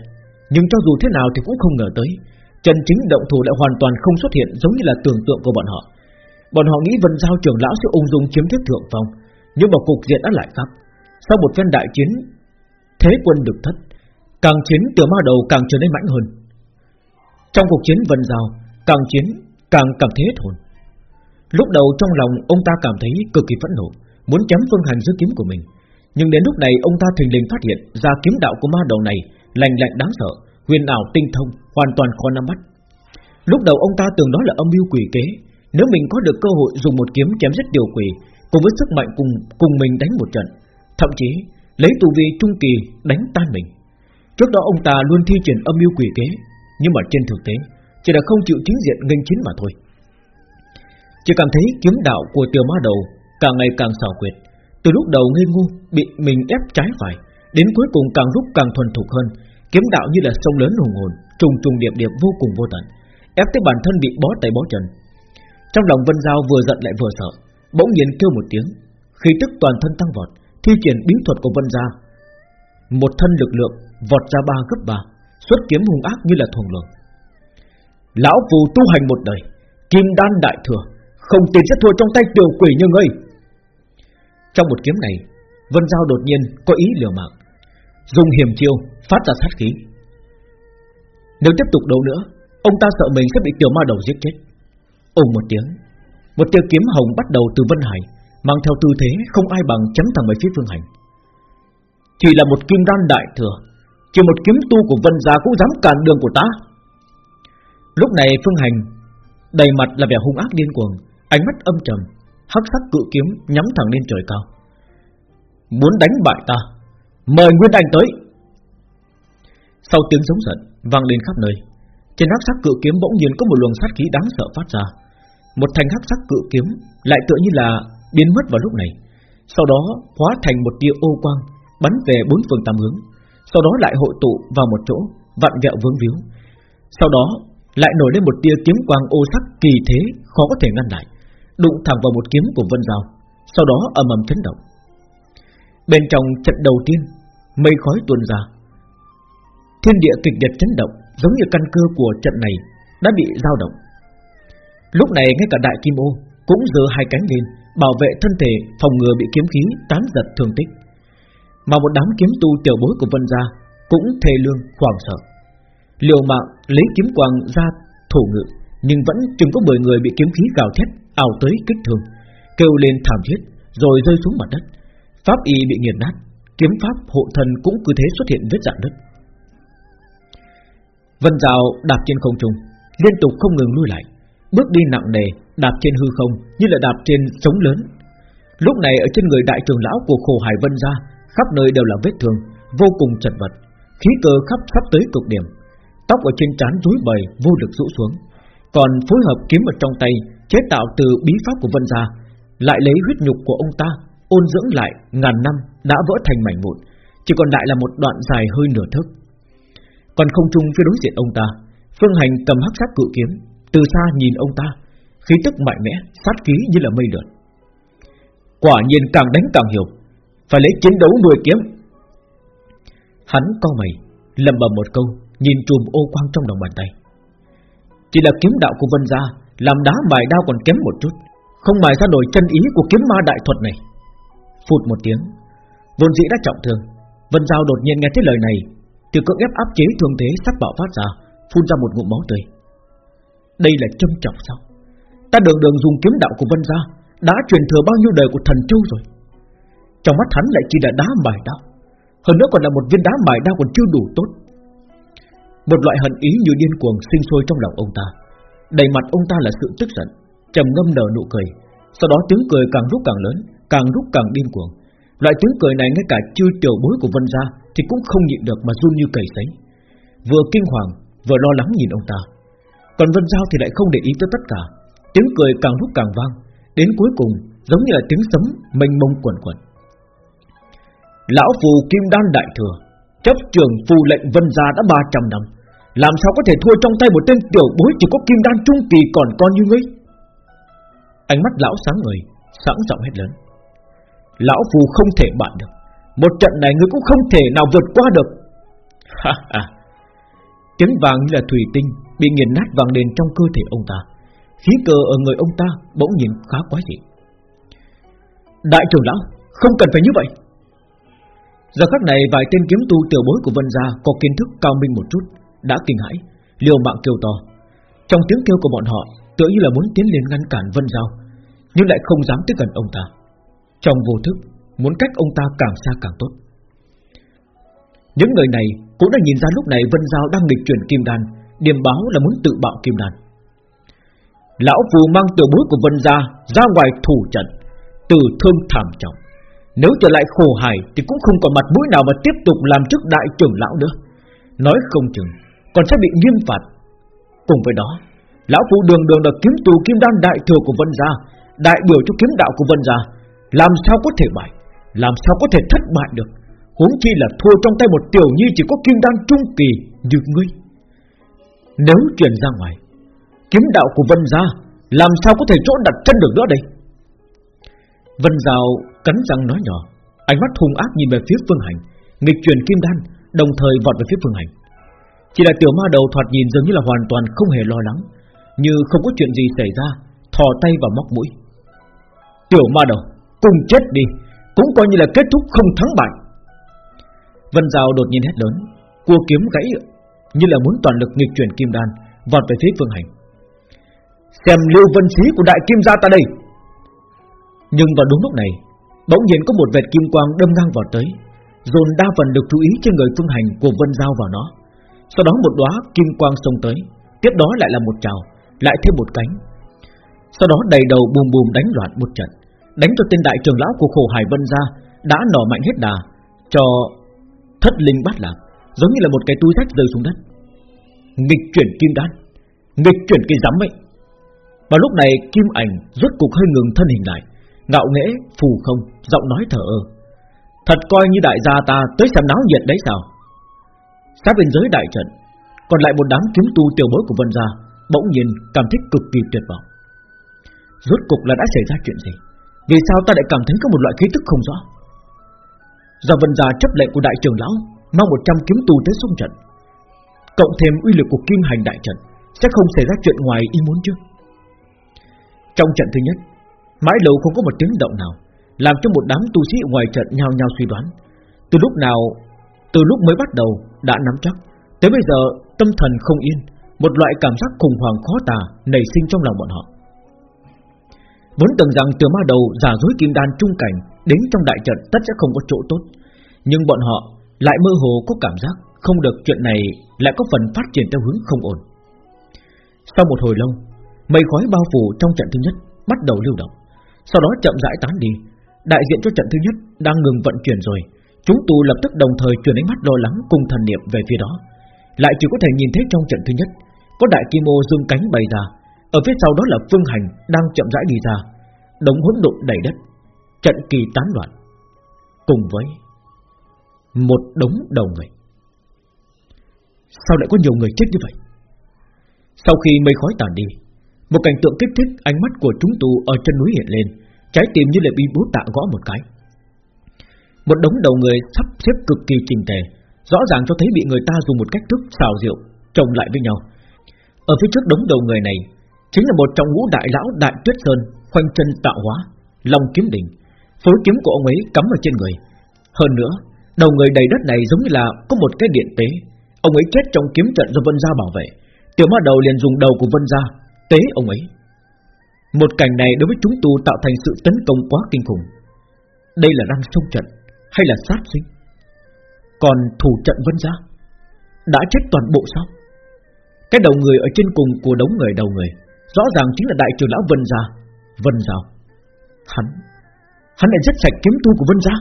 Nhưng cho dù thế nào thì cũng không ngờ tới Trần chính động thủ lại hoàn toàn không xuất hiện Giống như là tưởng tượng của bọn họ. Bọn họ nghĩ Vân Giao trưởng lão sẽ ung dung chiếm thiết thượng phong, Nhưng mà cục diện đã lại khác. Sau một phen đại chiến, Thế quân được thất, Càng chiến từ ma đầu càng trở nên mãnh hơn. Trong cuộc chiến Vân Giao, Càng chiến càng cảm thấy hết hồn. Lúc đầu trong lòng ông ta cảm thấy cực kỳ phẫn nộ, Muốn chém phương hành dưới kiếm của mình. Nhưng đến lúc này ông ta thình lình phát hiện Ra kiếm đạo của ma đầu này Lành lạnh đáng sợ, Huyền ảo tinh thông, Hoàn toàn khó nắm bắt. Lúc đầu ông ta tưởng đó là âm mưu quỷ kế, Nếu mình có được cơ hội dùng một kiếm chém giết điều quỷ, Cùng với sức mạnh cùng cùng mình đánh một trận, Thậm chí lấy tù vi trung kỳ đánh tan mình. Trước đó ông ta luôn thi triển âm mưu quỷ kế, Nhưng mà trên thực tế, Chỉ là không chịu chính diện nghênh chiến mà thôi. Chỉ cảm thấy kiếm đạo của tiểu ma đầu Càng ngày càng xảo quyệt, Từ lúc đầu ngây ngu Bị mình ép trái phải Đến cuối cùng càng lúc càng thuần thục hơn, Kiếm đạo như là sông lớn hùng hồn, Trùng trùng điệp điệp vô cùng vô tận, Ép tới bản thân bị bó tay bó chân. Trong lòng Vân Giao vừa giận lại vừa sợ, Bỗng nhiên kêu một tiếng Khi tức toàn thân tăng vọt, Thi triển bí thuật của Vân Gia. Một thân lực lượng vọt ra ba gấp ba, Xuất kiếm hung ác như là thuồng luồng Lão phù tu hành một đời, Kim đan đại thừa, Không tin sẽ thua trong tay tiểu quỷ như ngươi. Trong một kiếm này, Vân Giao đột nhiên có ý liều mạng. Dùng hiểm chiêu, Phát ra sát khí. Nếu tiếp tục đấu nữa, Ông ta sợ mình sẽ bị tiểu ma đầu giết chết. Ôm một tiếng. Một tia kiếm hồng bắt đầu từ Vân Hải, Mang theo tư thế không ai bằng chấm thẳng về phía Phương Hành. Chỉ là một kim đan đại thừa, Chỉ một kiếm tu của Vân Gia cũng dám cản đường của ta. Lúc này Phương Hành, Đầy mặt là vẻ hung ác điên cuồng, Ánh mắt âm trầm, Hắc sắc cự kiếm nhắm thẳng lên trời cao. Muốn đánh bại ta Mời Nguyên Anh tới. Sau tiếng giống giận vang lên khắp nơi, Trên hắc sắc cự kiếm bỗng nhiên có một luồng sát khí đáng sợ phát ra. Một thành hắc sắc cự kiếm Lại tựa như là biến mất vào lúc này. Sau đó hóa thành một tia ô quang, Bắn về bốn phương tám hướng. Sau đó lại hội tụ vào một chỗ, Vặn vẹo vướng víu. Sau đó lại nổi lên một tia kiếm quang ô sắc kỳ thế, Khó có thể ngăn lại. Đụng thẳng vào một kiếm của Vân Giao, Sau đó ầm ầm chấn động. Bên trong trận đầu tiên Mây khói tuôn ra. Thiên địa kịch liệt chấn động, Giống như căn cơ của trận này Đã bị dao động. Lúc này ngay cả đại kim ô Cũng giơ hai cánh lên, Bảo vệ thân thể, phòng ngừa bị kiếm khí tán giật thương tích. Mà một đám kiếm tu tiểu bối của Vân Gia Cũng thề lương, hoảng sợ. Liều mạng lấy kiếm quang ra thủ ngự, Nhưng vẫn chừng có 10 người bị kiếm khí gào thét ảo tới kích thương, Kêu lên thảm thiết, Rồi rơi xuống mặt đất. Pháp y bị nghiền nát. Kiếm pháp hộ thần cũng cứ thế xuất hiện vết dạn đất. Vân Giao đạp trên không trung, Liên tục không ngừng lui lại, Bước đi nặng nề, Đạp trên hư không Như là đạp trên trống lớn. Lúc này ở trên người đại trưởng lão của khổ hải Vân Gia, Khắp nơi đều là vết thương, Vô cùng chật vật, Khí cơ khắp sắp tới cực điểm. Tóc ở trên trán rối bời, vô lực rũ xuống. Còn phối hợp kiếm ở trong tay, Chế tạo từ bí pháp của Vân Gia, Lại lấy huyết nhục của ông ta ôn dưỡng lại ngàn năm đã vỡ thành mảnh vụn, chỉ còn lại là một đoạn dài hơi nửa thước. Còn không trung phía đối diện ông ta, Phương Hành cầm hắc sát cự kiếm, từ xa nhìn ông ta, khí tức mạnh mẽ, sát khí như là mây lượn. Quả nhiên càng đánh càng hiểu, phải lấy chiến đấu nuôi kiếm. Hắn co mày, lẩm bẩm một câu, nhìn chùm ô quang trong lòng bàn tay. Chỉ là kiếm đạo của Vân gia, làm đá mài đao còn kém một chút, không mài ra nổi chân ý của kiếm ma đại thuật này. Phụt một tiếng. Vốn dĩ đã trọng thương, Vân Giao đột nhiên nghe thấy lời này Từ cưỡng ép áp chế thương thế sắp bạo phát ra, Phun ra một ngụm máu tươi. Đây là châm trọng sao? Ta đường đường dùng kiếm đạo của Vân Gia Đã truyền thừa bao nhiêu đời của thần châu rồi. Trong mắt hắn lại chỉ là đá mài đao, Hơn nữa còn là một viên đá mài đao còn chưa đủ tốt. Một loại hận ý như điên cuồng sinh sôi trong lòng ông ta. Đầy mặt ông ta là sự tức giận, trầm ngâm nở nụ cười, Sau đó tiếng cười càng lúc càng lớn Càng lúc càng điên cuồng. Loại tiếng cười này ngay cả chư tiểu bối của Vân Gia Thì cũng không nhịn được mà run như cầy sấy. Vừa kinh hoàng, Vừa lo lắng nhìn ông ta. Còn Vân Giao thì lại không để ý tới tất cả. Tiếng cười càng lúc càng vang, Đến cuối cùng giống như là tiếng sấm mênh mông quẩn quẩn Lão phù kim đan đại thừa, Chấp trường phù lệnh Vân Gia đã 300 năm. Làm sao có thể thua trong tay một tên tiểu bối Chỉ có kim đan trung kỳ còn con như ngươi? Ánh mắt lão sáng người Sẵn giọng hết lớn. Lão phù không thể bạn được. Một trận này ngươi cũng không thể nào vượt qua được. Ha ha. Tiếng vàng như là thủy tinh Bị nghiền nát vàng đền trong cơ thể ông ta. Khí cơ ở người ông ta bỗng nhìn khá quái dị. Đại trưởng lão Không cần phải như vậy. Giờ khắc này vài tên kiếm tu tiểu bối của Vân Gia Có kiến thức cao minh một chút Đã kinh hãi, liều mạng kêu to. Trong tiếng kêu của bọn họ Tựa như là muốn tiến lên ngăn cản Vân Giao Nhưng lại không dám tới gần ông ta. Trong vô thức, Muốn cách ông ta càng xa càng tốt. Những người này cũng đã nhìn ra lúc này Vân Giao đang nghịch chuyển kim đan Điểm báo là muốn tự bạo kim đan. Lão phù mang tiểu bối của Vân Gia Ra ngoài thủ trận, Từ thương thảm trọng. Nếu trở lại khổ hài Thì cũng không còn mặt mũi nào mà tiếp tục làm chức đại trưởng lão nữa. Nói không chừng, Còn sẽ bị nghiêm phạt. Cùng với đó, Lão phù đường đường là kiếm tù kim đan đại thừa của Vân Gia, Đại biểu cho kiếm đạo của Vân Gia. Làm sao có thể bại? Làm sao có thể thất bại được? Huống chi là thua trong tay một tiểu nhi chỉ có kim đan trung kỳ như ngươi. Nếu truyền ra ngoài, Kiếm đạo của Vân Gia Làm sao có thể chỗ đặt chân được nữa đây? Vân Giao cắn răng nói nhỏ, Ánh mắt hung ác nhìn về phía Phương Hành, Nghịch truyền kim đan, Đồng thời vọt về phía Phương Hành. Chỉ là tiểu ma đầu thoạt nhìn dường như là hoàn toàn không hề lo lắng, Như không có chuyện gì xảy ra, Thò tay vào móc mũi. Tiểu ma đầu Cùng chết đi, Cũng coi như là kết thúc không thắng bại. Vân Giao đột nhiên hét lớn, Cua kiếm gãy Như là muốn toàn lực nghịch chuyển kim đan, Vọt về phía Phương Hành. Xem lưu vân xí của đại kim gia ta đây. Nhưng vào đúng lúc này, Bỗng nhiên có một vệt kim quang đâm ngang vào tới, Dồn đa phần được chú ý trên người phương hành của Vân Giao vào nó. Sau đó một đóa kim quang xông tới, Tiếp đó lại là một trào, Lại thêm một cánh. Sau đó đầy đầu bùm bùm đánh loạn một trận. Đánh cho tên đại trưởng lão của khổ hải Vân Gia Đã nỏ mạnh hết đà Cho thất linh bắt lạc Giống như là một cái túi rách rơi xuống đất. Nghịch chuyển kim đan Nghịch chuyển cái giám ấy và lúc này Kim Ảnh rốt cục hơi ngừng thân hình lại Ngạo nghễ, phù không, giọng nói thở ơ. Thật coi như đại gia ta tới xem náo nhiệt đấy sao? Sát bên giới đại trận Còn lại một đám kiếm tu tiểu bối của Vân Gia Bỗng nhiên cảm thấy cực kỳ tuyệt vọng. Rốt cục là đã xảy ra chuyện gì? Vì sao ta lại cảm thấy có một loại khí tức không rõ? Do Vân già chấp lệnh của đại trưởng lão, Mang 100 kiếm tu tới xung trận, Cộng thêm uy lực của kim hành đại trận, Sẽ không xảy ra chuyện ngoài ý muốn chứ? Trong trận thứ nhất, Mãi lâu không có một tiếng động nào, Làm cho một đám tu sĩ ngoài trận nhao nhao suy đoán. Từ lúc nào, Từ lúc mới bắt đầu, đã nắm chắc. Tới bây giờ, tâm thần không yên, Một loại cảm giác khủng hoảng khó tả Nảy sinh trong lòng bọn họ. Vốn tưởng rằng từ ma đầu giả dối kim đan trung cảnh Đến trong đại trận tất sẽ không có chỗ tốt. Nhưng bọn họ lại mơ hồ có cảm giác Không được chuyện này lại có phần phát triển theo hướng không ổn. Sau một hồi lâu, Mây khói bao phủ trong trận thứ nhất Bắt đầu lưu động. Sau đó chậm rãi tán đi. Đại diện cho trận thứ nhất đang ngừng vận chuyển rồi. Chúng tù lập tức đồng thời chuyển ánh mắt lo lắng Cùng thần niệm về phía đó. Lại chỉ có thể nhìn thấy trong trận thứ nhất, Có đại kim ô dương cánh bày ra. Ở phía sau đó là phương hành đang chậm rãi đi ra, Đống hỗn độn đầy đất, Trận kỳ tán loạn. Cùng với Một đống đầu người. Sao lại có nhiều người chết như vậy? Sau khi mây khói tàn đi, một cảnh tượng kích thích ánh mắt của chúng tu ở chân núi hiện lên, Trái tim như là bị bố tạ gõ một cái. Một đống đầu người sắp xếp cực kỳ trình tề, Rõ ràng cho thấy bị người ta dùng một cách thức xào rượu, Trồng lại với nhau. Ở phía trước đống đầu người này Chính là một trong ngũ đại lão đại tuyết sơn, Khoanh chân tạo hóa, Long kiếm đỉnh. Phối kiếm của ông ấy cắm ở trên người. Hơn nữa, Đầu người đầy đất này giống như là có một cái điện tế. Ông ấy chết trong kiếm trận do Vân Gia bảo vệ. Tiểu ma đầu liền dùng đầu của Vân Gia Tế ông ấy. Một cảnh này đối với chúng tu tạo thành sự tấn công quá kinh khủng. Đây là đang sông trận Hay là sát sinh? Còn thủ trận vân gia Đã chết toàn bộ sao? Cái đầu người ở trên cùng của đống người đầu người. Rõ ràng chính là đại trưởng lão Vân Gia. Vân Giao Hắn Hắn lại rất sạch kiếm tu của Vân Gia.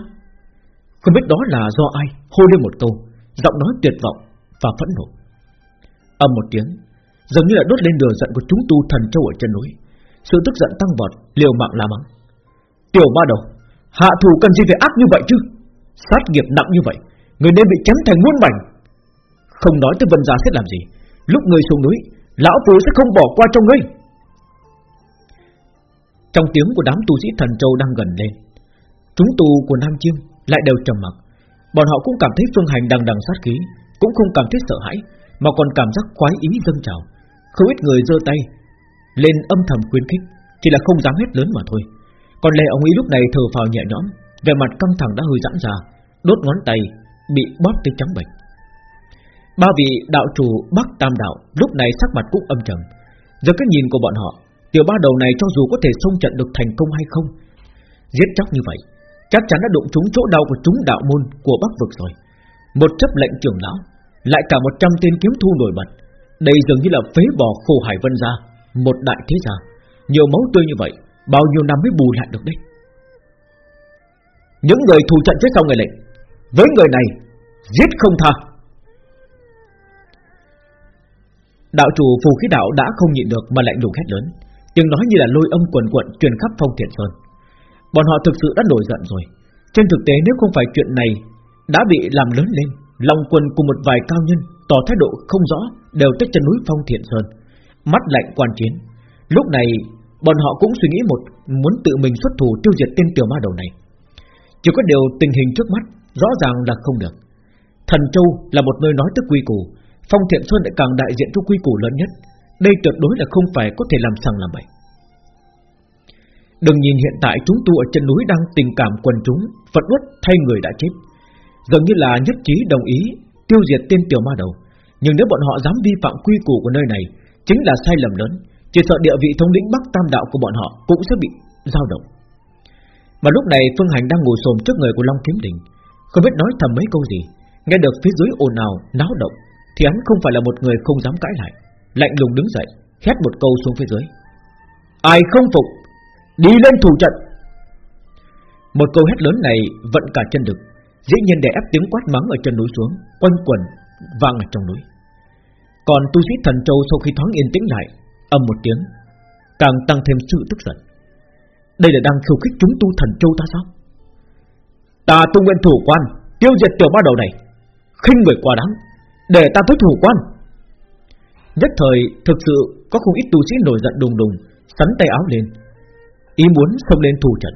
Không biết đó là do ai, Hô lên một câu, Giọng nói tuyệt vọng và phẫn nộ. Âm một tiếng, Dường như là đốt lên lửa giận của chúng tu thần châu ở chân núi. Sự tức giận tăng vọt, Liều mạng la mắng. Tiểu ma đầu, Hạ thủ cần gì phải ác như vậy chứ? Sát nghiệp nặng như vậy, Người nên bị chém thành muôn mảnh. Không nói tới vân gia sẽ làm gì. Lúc người xuống núi, Lão Phu sẽ không bỏ qua cho ngươi. Trong tiếng của đám tu sĩ thần châu đang gần lên Chúng tu của Nam Chiêm Lại đều trầm mặc. Bọn họ cũng cảm thấy phương hành đang đằng sát khí Cũng không cảm thấy sợ hãi Mà còn cảm giác khoái ý dâng trào. Không ít người giơ tay Lên âm thầm khuyến khích Chỉ là không dám hết lớn mà thôi. Còn lê ông ấy lúc này thở phào nhẹ nhõm Về mặt căng thẳng đã hơi giãn ra Đốt ngón tay bị bóp tới trắng bệch. Ba vị đạo chủ Bắc Tam Đạo lúc này sắc mặt cũng âm trầm. Giờ cái nhìn của bọn họ, tiểu ba đầu này cho dù có thể xông trận được thành công hay không, giết chóc như vậy, chắc chắn đã đụng trúng chỗ đau của chúng đạo môn của Bắc vực rồi. Một chấp lệnh trưởng lão, lại cả một trăm tên kiếm thu nổi bật, đây dường như là phế bỏ khổ hải vân gia, một đại thế gia, nhiều máu tươi như vậy, bao nhiêu năm mới bù lại được đấy. Những người thù trận phía sau người lệnh, với người này giết không tha. Đạo chủ phù khí đạo đã không nhịn được mà lạnh lùng hét lớn, tiếng nói như là lôi âm quần quận truyền khắp phong thiện sơn. Bọn họ thực sự đã nổi giận rồi. Trên thực tế nếu không phải chuyện này đã bị làm lớn lên, long quân cùng một vài cao nhân tỏ thái độ không rõ đều tới chân núi phong thiện sơn, mắt lạnh quan chiến. Lúc này bọn họ cũng suy nghĩ một muốn tự mình xuất thủ tiêu diệt tên tiểu ma đầu này. Chỉ có điều tình hình trước mắt rõ ràng là không được. Thần Châu là một nơi nói tức quy củ, Phong Thiện Sơn lại càng đại diện cho quy củ lớn nhất đây tuyệt đối là không phải có thể làm sằng làm bậy. Đừng nhìn hiện tại chúng tu ở chân núi đang tình cảm quần chúng Phật uất thay người đã chết. Dường như là nhất trí đồng ý Tiêu diệt tên tiểu ma đầu. Nhưng nếu bọn họ dám vi phạm quy củ của nơi này Chính là sai lầm lớn. Chỉ sợ địa vị thống lĩnh Bắc Tam Đạo của bọn họ Cũng sẽ bị dao động. Mà lúc này Phương Hành đang ngồi xồm trước người của Long Kiếm Đình Không biết nói thầm mấy câu gì. Nghe được phía dưới ồn ào, náo động thì hắn không phải là một người không dám cãi lại. Lạnh lùng đứng dậy, Hét một câu xuống phía dưới. Ai không phục, Đi lên thủ trận. Một câu hét lớn này vận cả chân lực Dĩ nhiên để ép tiếng quát mắng ở chân núi xuống, Quanh quần, vang ở trong núi. Còn tu sĩ thần châu sau khi thoáng yên tĩnh lại Âm một tiếng, Càng tăng thêm sự tức giận. Đây là đang khiêu khích chúng tu thần châu ta sao? Ta tu nguyện thủ quan, Tiêu diệt tiểu ba đầu này, khinh người quá đáng, để ta tới thủ quan. Nhất thời thực sự Có không ít tu sĩ nổi giận đùng đùng Sắn tay áo lên. Ý muốn xông lên thù trận.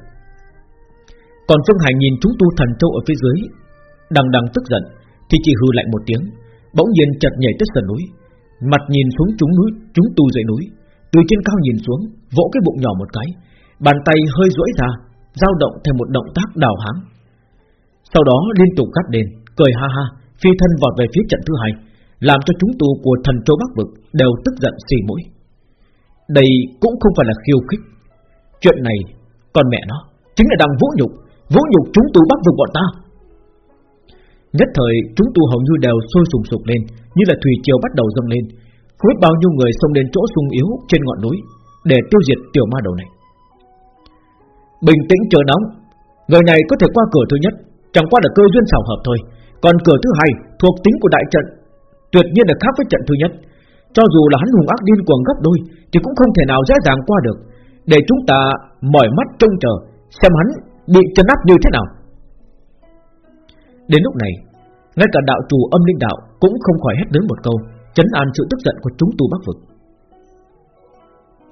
Còn Phương Hành nhìn chúng tu thần châu ở phía dưới Đằng đằng tức giận Thì chỉ hư lại một tiếng Bỗng nhiên chợt nhảy tới sườn núi. Mặt nhìn xuống chúng núi chúng tu dậy núi Từ trên cao nhìn xuống Vỗ cái bụng nhỏ một cái Bàn tay hơi duỗi ra dao động thành một động tác đào háng. Sau đó liên tục gắt đền Cười ha ha phi thân vọt về phía trận thứ hai, làm cho chúng tu của thần châu Bắc vực đều tức giận xì mũi. Đây cũng không phải là khiêu khích. Chuyện này, con mẹ nó, chính là đang vũ nhục, vũ nhục chúng tu Bắc vực bọn ta. Nhất thời chúng tu hầu như đều sôi sùng sục lên, như là thủy triều bắt đầu dâng lên, không biết bao nhiêu người xông đến chỗ sung yếu trên ngọn núi để tiêu diệt tiểu ma đầu này. Bình tĩnh chờ nóng, người này có thể qua cửa thứ nhất, chẳng qua là cơ duyên xảo hợp thôi. Còn cửa thứ hai thuộc tính của đại trận Tuyệt nhiên là khác với trận thứ nhất. Cho dù là hắn hùng ác điên cuồng gấp đôi, Thì cũng không thể nào dễ dàng qua được. Để chúng ta mỏi mắt trông chờ, Xem hắn bị chân áp như thế nào. Đến lúc này, Ngay cả đạo chủ âm linh đạo Cũng không khỏi hét lớn một câu, Chấn an sự tức giận của chúng tu bắc vực.